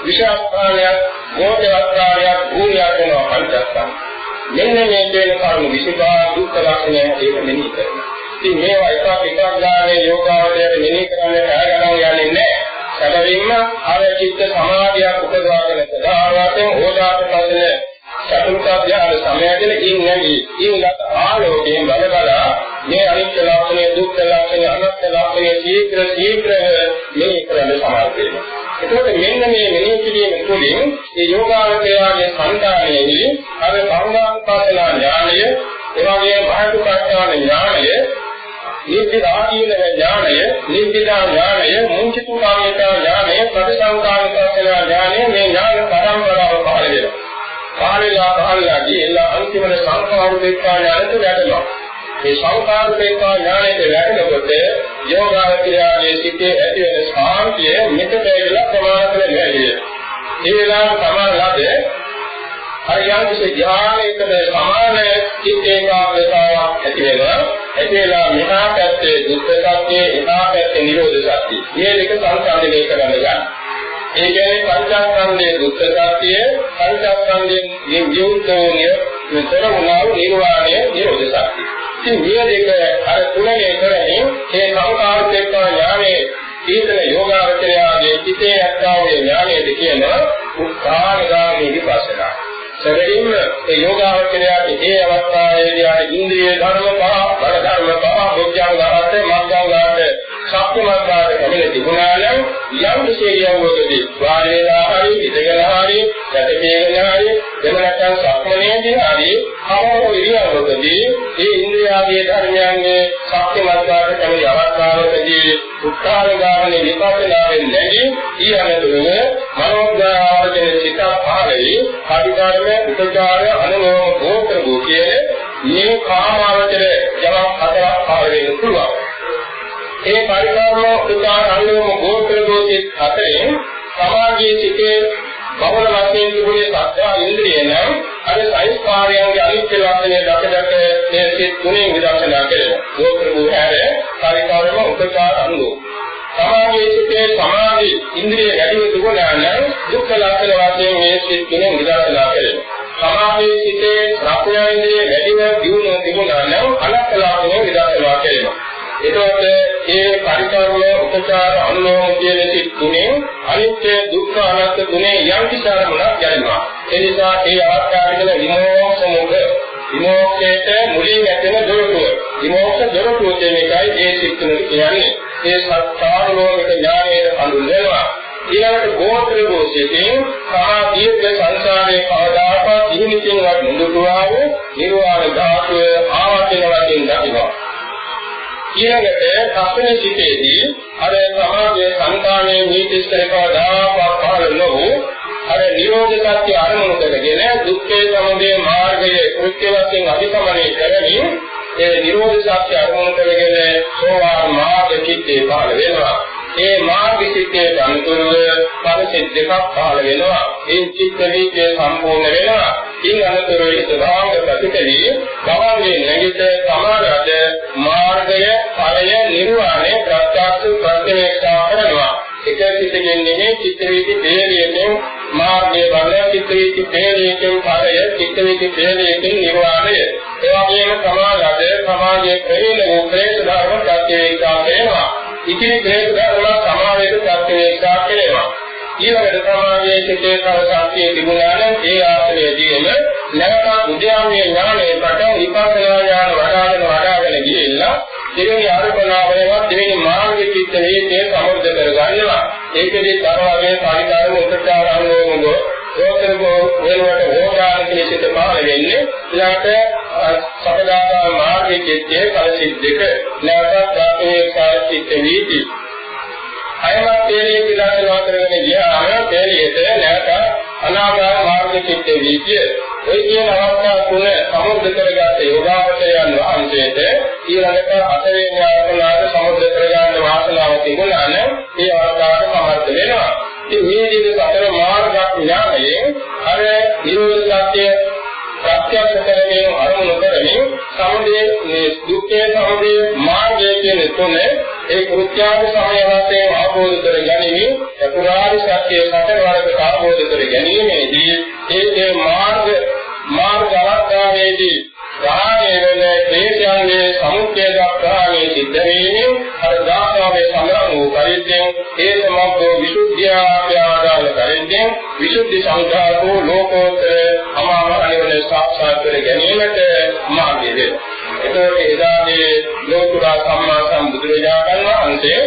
විෂාස්ථානයක්, මෝහවස්ථානයක්, භූමියක් වෙනවා පංචස්කන්ධ. මෙන්න මේ කියන කර්ම විසිපා දුක්ඛ ලක්ෂණය හැටියට මෙනෙහි කරනවා. ඉතින් මේවා එකක් එකක් ගානේ යෝගාවචරයට මෙනෙහි කරන්න බෑ ගණන් යන්නේ නැහැ. සැබවින්ම අර චිත්ත සමාධියක් උපදවාගෙන සදාවතෙන් ඕදාත කලන චතුර්ථ සමයගෙන ඉන්නේ ඉන්නත් ආලෝකයෙන් බලබලා මේ අනිත්‍ය ලක්ෂණය දුක්ඛ ලක්ෂණය අනාත්ම ලක්ෂණය ශීඝ්‍ර ශීඝ්‍ර මේ කරන්න සමර්ථ වෙනවා. එතකොට මෙන්න මේ මෙනෙහි කිරීම තුළින් මේ යෝගාවචරයේ සංකාණයෙහි අර සංඝාංකාසලා ඥානය එවැගේ මහතුකාඥාන නිබ්බිදා කියන ඥාණය, නිබ්බිදා ඥාණය, මුංචිතුකාමිතා ඥාණය, ප්‍රතිසංකාමිතා ඥාණය මේ ඥාන පරම්පරාව පහළ වෙනවා. කාලේලා පහළලා ගිහිල්ලා අන්තිමට සංඛාර වේක්ඛා ඥානයට වැටෙනවා. මේ සංඛාර වේක්ඛා ඥානයට වැටෙනකොට යෝගාවචරයේ සිටේ ඇති වෙන සාන්තිය මෙතන ඉඳලා ප්‍රමාණ කරගන්න. ඒ වෙලාව තමයි ලබේ හරියන්සේ ධ්‍යානයකට සමාන චිත්ත ඒකාග්‍රතාවක් ඇති වෙනවා. එතේලා මෙහා පැත්තේ දුක්ඛ සත්‍ය, එහා පැත්තේ නිරෝධ සත්‍ය. මේ දෙක සංසන්දනය කරන්න ගන්න. ඒ කියන්නේ පංචස්කන්ධයේ දුක්ඛ සත්‍ය, පංචස්කන්ධයෙන් නියුක්තෝ නිතර වුණා වූ නිර්වාණය නිරෝධ සත්‍ය. ඉතින් මේ දෙක අර තුනේ කරමින් මේ සංකාරික ඥානයේ සීතල යෝගාවචරයාගේ සිතේ අත්තාවේ ඥානයේද කියන උත්සාහගාමී විපස්සනා. සැබවින්ම ඒ යෝගාවචරයාගේ ඒ අවස්ථාවේදී ආ ඉන්ද්‍රිය ධර්ම පහ, බල ධර්ම පහ, බුද්ධංගාට, මග්ගංගාට ශක්තිමත්කාර කැමින තිබුණා නම් යම් විශේෂයවකදී වාඩි වෙලා හරි ඉඳගෙන හරි සැතපේගෙන හරි එහෙම නැත්නම් සක්මනේදී හරි අවෝ ඉරියවකදී ඒ ඉන්ද්‍රියාගේ ධර්මයන්ගේ ශක්තිමත්කාර කැමින අවස්ථාවකදී උත්සාහ ගාමනේ විපස්සනාවෙන් නැගී ඊයනතුරුව මනෝද්වාරයෙන් සිත පහළයි අධිකාරම උපචාර අනුලෝම ගෝත්‍ර භූ කියන මේ කාමාවචර යමක් හතරක් පහළ වෙන්න පුළුවන්. ඒ පරිකාරණෝ උදාන අනුලෝම ගෝත්‍ර දෝෂෙත් හතරෙන් සමාජයේ සිටේ බවල වශයෙන් තිබුණේ සත්‍යා ඉන්ද්‍රිය නම් අර සයිස්කාරයන්ගේ අනිත්‍ය ලක්ෂණය දකදක මේ සිත් තුනෙන් විදර්ශනා කෙරෙනවා. ගෝත්‍ර වූ හැර පරිකාරණෝ උදාන අනුලෝම සමාධියේ සිටේ සමාධි ඉන්ද්‍රිය වැඩිව දුකලා නම් දුක්ඛ ලක්ෂණ වශයෙන් මේ සිත් තුනෙන් විදර්ශනා කෙරෙනවා. සමාධියේ සිටේ ප්‍රඥා ඉන්ද්‍රිය වැඩිව දියුණුව තිබුණා නම් අනත් ලක්ෂණය විදර්ශනා කෙරෙනවා. එතකොට මේ පරිකාරය උපචාර අනුලෝම කියන සිත් තුනේ අනිත්‍ය දුක්ඛ අනාත්ම තුනේ යම් කිසාරමුණක් යනවා. ඒ නිසා ඒ ආකාරයකල විමෝක්ෂ මුඛ විමෝක්ෂයට මුලින් ඇතෙන දොරටුව. විමෝක්ෂ දොරටුව කියන එකයි ඒ සිත් තුනේ කියන්නේ. ඒ සත්‍යානුලෝමික ඥානයේ හඳුන්වනවා. ඊළඟට ගෝත්‍ර දෝෂයෙන් සමා දීර්ඝ සංසාරයේ කවදාකවත් ඉහිණින්වත් නුදුටුවා වූ නිර්වාණ ධාතුව ආවර්තන වශයෙන් දකිනවා. ඊළඟට සසන සිටේදී අර සමාජයේ සංකාමයේ නීතිස්තරකව දාපක් පහළ නොවු අර නිරෝධ සත්‍ය අරමුණු කරගෙන දුක්ඛේ සමුදය මාර්ගයේ කෘත්‍ය වශයෙන් අධිකමනය කරමින් ඒ නිරෝධ සත්‍ය අරමුණු කරගෙන සෝවාන් මාර්ග චිත්තේ පහළ වෙනවා. ඒ මාර්ග චිත්තේ අනුතුරුව පරිසෙත් දෙකක් පහළ වෙනවා. ඒ චිත්ත වීර්ය සම්පූර්ණ වෙනවා. ඉන් අනතුරුව ස්වභාව ප්‍රතිකලී ගමන්නේ නැගිට සමාරද මාර්ගය ඵලය නිර්වාණය ප්‍රත්‍යක්ෂ ප්‍රත්‍යක්ෂා කරනවා. එක සිතකින් නෙමෙයි චිත්ත වීති තේරියෙන් මාර්ගය බල චිත්ත වීති තේරියෙන් ඵලය චිත්ත වීති තේරියෙන් නිර්වාණය. ඒ වගේම සමාජද සමාජයේ ප්‍රේම වූ ප්‍රේත ධර්ම ප්‍රත්‍යක්ෂා කරනවා. ඉතිරි ප්‍රේත ධර්ම සමාජයේ ප්‍රත්‍යක්ෂා කරනවා. ඊළඟට සමාජයේ සිටේ කවසක්තිය තිබුණා නම් ඒ ආශ්‍රයදීම නැවත උද්‍යාමයේ ඥානයේ පටන් විපස්සනා ඥාන වඩාගෙන වඩාගෙන ගිහිල්ලා දෙවෙනි අර්පණාවලවත් දෙවෙනි මාර්ග චිත්ත වේදේ සමුද්ද කරගන්නවා. ඒකදී තරවගේ කාලිකාරම උපචාර අනුමෝගෝ සෝතරකෝ වෙනවට හෝදාන කිසිත පහළ වෙන්නේ ඊළඟට සකදාගා මාර්ග චිත්තයේ කලසිත දෙක. නැවත ප්‍රාථමික සාහිත්‍ය වීති අයමත් තේරේ කියලා සලවා කරගෙන ගියාම තේරියට නැවත අනාගත මාර්ග චිත්ත වීතිය ඔය කියන අවස්ථා තුන සමුද්ද කරගත යෝගාවචයන් වහන්සේට ඊළඟට අතේන ආරණාද සමුද්ද කරගන්න වාසනාව තිබුණා නම් ඒ අවස්ථාවට සමර්ථ වෙනවා. ඉතින් මේ විදිහට සතර මාර්ග ඥානයෙන් අර නිරෝධ සත්‍ය ප්‍රත්‍යක්ෂ කරගෙන අරමුණු කරමින් සමුදේ මේ දුක්ඛේ සමුදේ මාර්ගය කියන තුනේ ඒ කෘත්‍යාග සමය වශයෙන් අවබෝධ කර ගැනීම චතුරාර්ය සත්‍ය සතර වර්ග අවබෝධ කර ගැනීමේදී ඒකේ මාර්ග මාර්ග අවස්ථාවේදී ප්‍රාණය වෙන දේශයන්ගේ සමුච්ඡේද ප්‍රාණය සිද්ධ වීමෙන් අර දාසාවේ සමරන වූ පරිද්දෙන් ඒ සමග්ගෝ විසුද්ධිය ආදාන පරිද්දෙන් විසුද්ධි සංඛාරෝ ලෝකෝත්තර අමාම අනිවන සාක්ෂාත් කර ගැනීමට මාර්ගය වෙනවා එතකොට එදාගේ ලෝකුරා සම්මා සම්බුදුරජාණන් වහන්සේ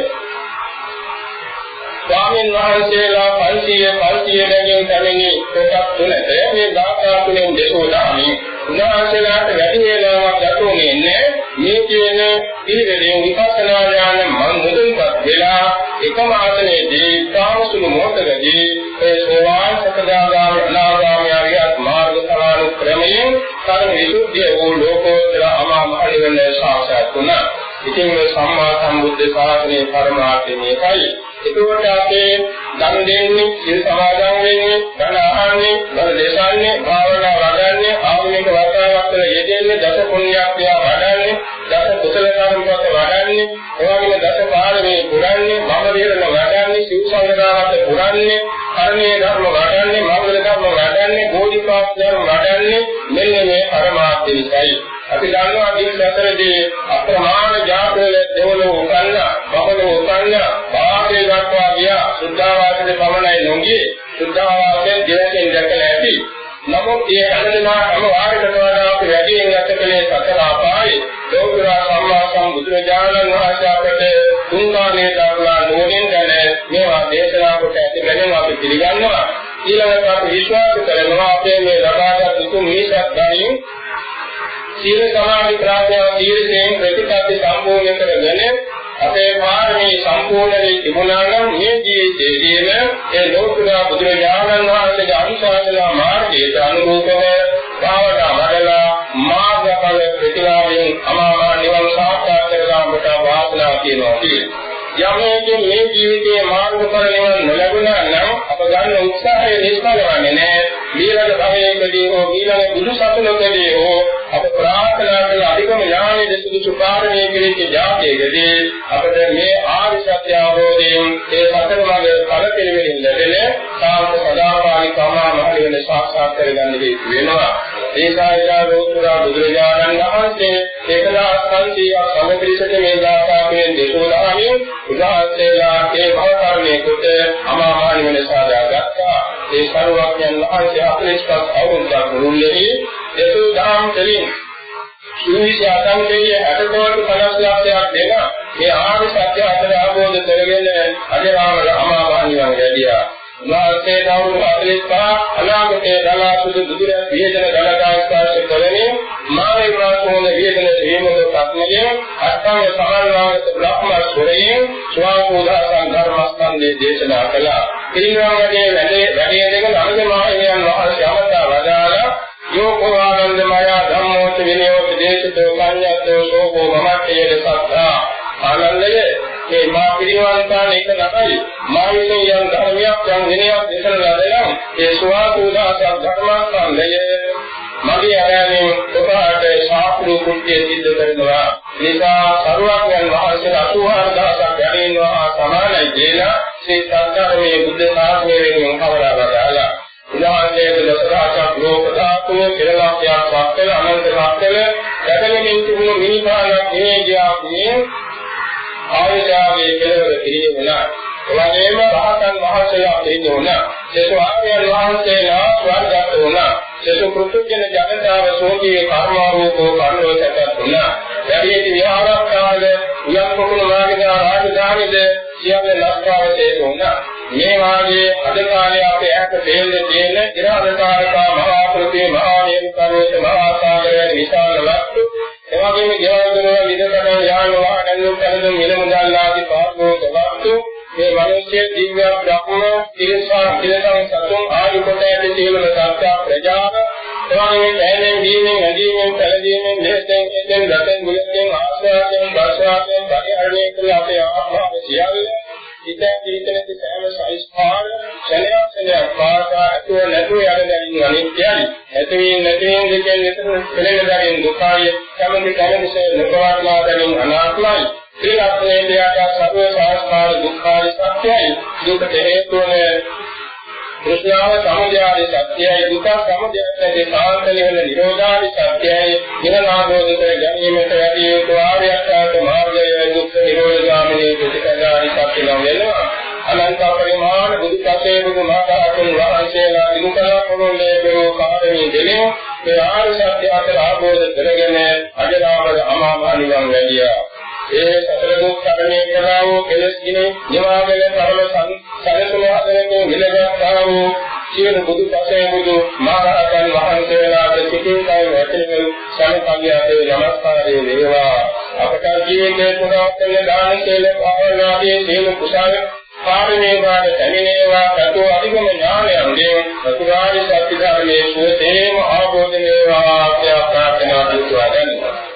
ස්වාමීන් වහන්සේලා 500 500 දෙනෙක් තමෙනි කොටස් තුනට මේ දාසා තුනෙන් දෙසෝදාමි උන්වහන්සේලාට වැඩි වේලාවක් ගතෝනේ නැහැ මේ කියන පිළිවෙලින් විපස්සනා ඥාන මන් මුදුන්පත් වෙලා එකම ආසනයේදී තාමසුළු මොහොතකදී ඒ සෝවාන් සකදාගාමී අනාගාමී ආර්යත් මාර්ග සමාන ක්‍රමය ඥානයෙන් කර්ම විසුද්ධිය වූ ලෝකෝත්තර අමා මහ නිවන සාක්ෂාත් වුණා. ඉතින් මේ සම්මා සම්බුද්ධ ශාසනයේ පරමාර්ථය මේකයි. ඒකෝට අපේ දන් දෙන්නේ, සිල් සමාදන් වෙන්නේ, ධන අහන්නේ, බල දේශන්නේ, භාවනා වඩන්නේ, ආගමික වර්තාවක් වල යෙදෙන්නේ, දස පුණ්‍යක්‍රියා වඩන්නේ, දස කුසල කර්ම කොට වඩන්නේ, එවැගේම දස පාරමී පුරන්නේ, මම විරණ වඩන්නේ, සිව් සංගදාවට පුරන්නේ, කර්මයේ ධර්ම වඩන්නේ, මංගල ධර්ම වඩන්නේ, බෝධිපාක් ධර්ම වඩන්නේ, මෙන්න මේ පරමාර්ථය නිසායි. අපි දන්නවා දින සතරදී අප්‍රමාණ ජාතවල දෙවලෝ උකන්න, බබලෝ උකන්න, බාහිර දක්වා ගියා. සුද්ධාවාසයේ පමණයි නොගියේ. සුද්ධාවාසයෙන් දෙවකින් දැකලා ඇති. නමුත් මේ හැමදෙනා හැම වාරයකම වඩා අපි වැඩියෙන් අත්කලේ සතර අපායේ ලෝකරා සම්මා සම්බුදුරජාණන් වහන්සේ අපට තුන්කානේ දාලා නෝනින් දැන මේවා දේශනා කොට ඇති බැවින් අපි පිළිගන්නවා ඊළඟට අපි විශ්වාස කරනවා අපේ මේ ලබාගත් උතුම් මිනිසත් ගායින් සීල සමාධි ප්‍රඥා තීරයෙන් ප්‍රතිපත්ති සම්පූර්ණ කරගෙන අපේ පාරමී සම්පූර්ණ වී තිබුණා නම් මේ ජීවිතයේදීම ඒ ලෝකුරා බුදුරජාණන් වහන්සේගේ අනුශාසනා මාර්ගයට අනුරූපව භාවනා වඩලා මාර්ගඵල ප්‍රතිලාභයෙන් අමාමා නිවන් සාක්ෂාත් කරගන්නට වාසනාව තියෙනවා කියන්නේ. යමෝකින් මේ ජීවිතයේ මාර්ගඵල නිවන් නොලැබුණා නම් අප ගන්න උත්සාහය නිෂ්ඵල වන්නේ නැහැ. ඊළඟ භවයකදී හෝ ඊළඟ බුදු සසුනකදී හෝ අප ප්‍රාර්ථනා කරන අධිකම ඥානයේ සුදුසු කාරණේ කෙරෙහි ජාතියකදී අපට මේ ආර්ය සත්‍ය අවබෝධයෙන් ඒ සතර මාර්ග ඵල පිළිවෙලින් ලැබෙන සාර්ථක සදාකාලික අමා මහ නිවන සාක්ෂාත් කරගන්න හේතු වෙනවා. ඒකායනා ලෝතුරා බුදුරජාණන් වහන්සේ 1500ක් සමපිරිසට මේ දාසාවෙන් දේශෝදාමින් උදාහරණේලා ඒ භවකර්මයේ කොට අමා මහ නිවන සාදා ගත්තා. ඒ සරුවක්යන් වහන්සේ 45ක් අවුරුද්දක් මුළුල්ලේ දේශෝදාම් දෙලින් සුවිසි අසංකේය 60 කෝටි 50 ලක්ෂයක් දෙන මේ ආර්ය සත්‍ය අතර අවබෝධ කරගෙන අජරාමර අමා මහ නිවන ගැදියා. උන්වහන්සේ දවුරු 45 අනාගතයේ දලාසුදු දුදුර විහෙදන දලකා ස්පර්ශ කරමින් මාගේ ප්‍රාසෝන විහෙදන හේමක ප්‍රඥය අට්ඨංග සමන්වාගත බ්‍රහ්ම ස්වරයෙන් ස්වාමෝදා සංධර්මස්කන්ධේ දේශනා කළා. ඊළඟට වැඩේ වැඩේ දෙක අනුගමනයන් වහන්සේ අමතා වදාලා යෝකෝ ආනන්දමය ධම්මෝච විනයෝච දේශිතෝ කඤ්ඤත්තෝ සෝකෝ මමත්තේ සත්තා ආනන්දයේ මේ මා පිරිවන්තාන එක තමයි මා විසින් යම් ධර්මයක් යම් විනයක් දේශන ලදනම් ඒ ස්වාපෝදාසක් ධර්මස්කන්ධය මගේ ආයතනයේ ඔබට ශාස්ත්‍රීය කෘත්‍ය සිද්ධ කරනවා. නිසා සරුවක්යන් වහන්සේ 84000ක් වැඩිනවා සමානයි කියලා ශ්‍රී සංඝරමයේ බුද්ධ ශාසනය වෙනුවෙන් කවරා වදාලා උදාහරණයක දසදහසක් ලෝක ධාතුව කෙරලාක්ෂයක් වක්කල අනන්ත වක්කල ගැටලෙමින් තිබුණු මිනිපාලක් මේ ගියා ආයතනයේ කෙලවර කිරීම වුණා. එවැගේම රහතන් වහන්සේලා දෙන්නේ වුණා. සේතු ආර්යයන් වහන්සේලා ස්වර්ගත වුණා. සේතු කෘතඥ ජනතාව සෝකී කර්මාරූපෝ කර්ණෝසකත් වුණා. වැඩිහිටි විහාරස්ථාන උයන් කුකුල මාර්ගය රාජධානිද සියල්ල ලක්කාවතේ වුණා. මේ වාගේ අද කාලේ අපේ ඇක දෙන්නේ තියෙන ඉරාදකාරකා මහා කෘති මහා නියමිතවේත මහා සාගරයේ විශාල ලක්ෂ එවැගේම ගෙවල් දොරවල් ඉදකඩ යාන වාහන කලදුම් මිලමුදල් ආදී පාස්කෝක වස්තු. මේ මිනිස්ය දිව්‍ය බ්‍රහ්ම තිරසා තිරසං සතුන් ආදී කොට ඇති සියලුම සත්‍ය ප්‍රජාව එවැගේම කෑමෙන් දීමෙන් ඇදීමෙන් කලදීමෙන් දෙහෙන් එතෙන් රතෙන් මුලෙන් ආශ්‍රයයෙන් දර්ශනාවෙන් පරිහරණය කළ අපේ ආත්මාව සියල්ල ඉතින් ජීවිතයේ සෑම සංස්කාර ශලයක් ශලයක් පාසා අතුව නැතුව යන දැනින් අනිත්‍යයි. ඇතමින් නැතිමින් දෙකෙන් විතර කෙලෙන දරින් දුකයි. කමදි කමදිසේ නොපවත්ලා දැනින් අනාත්මයි. ත්‍රිලක්ෂණයේ දෙයට සර්ව සංස්කාර දුක්ඛාරි සත්‍යයි. දුකට හේතුවනේ කෘෂ්ණාව සමුදයාදී සත්‍යයි දුක සමුදයාදී සාන්තල වෙන නිරෝධාදී සත්‍යයි නිරනාමෝද කර ගැනීමට වැඩි යුතු ආර්ය අෂ්ටාංග මාර්ගය දුක් නිරෝධ ගාමිනී ප්‍රතිපදාදී සත්‍ය නම් වෙනවා. අනන්ත පරිමාණ බුදු සසේ බුදු මහරහතුන් වහන්සේලා දිනුකලා පොරොල්ලේ බරෝ කාරණී දෙලේ මේ ආර්ය සත්‍ය අතර ආબોධ කරගෙන අජරාමර අමා මහ නිවන් වැඩියා. ඒ සතර දුක් කර්මයේ කළා වූ කෙලෙස් ගිනේ නිවාගෙන පරම සැලසුම හදන්නේ විලගත්තා වූ සියලු බුදු පසේ බුදු මහරහතන් වහන්සේලාට සිතින් කය වැටෙන සමපග්ගයාගේ නමස්කාරය වේවා. අපට ජීවිතේ පුරා කළ දාන සීල භාවනාදී සීල කුසල පාරමීවාද පැමිණේවා. සතු අධිගම ඥානයන්ගෙන් චතුරාර්ය සත්‍ය ධර්මයේ සුවතේම ආબોධ වේවා කියලා ප්‍රාර්ථනා කරනවා.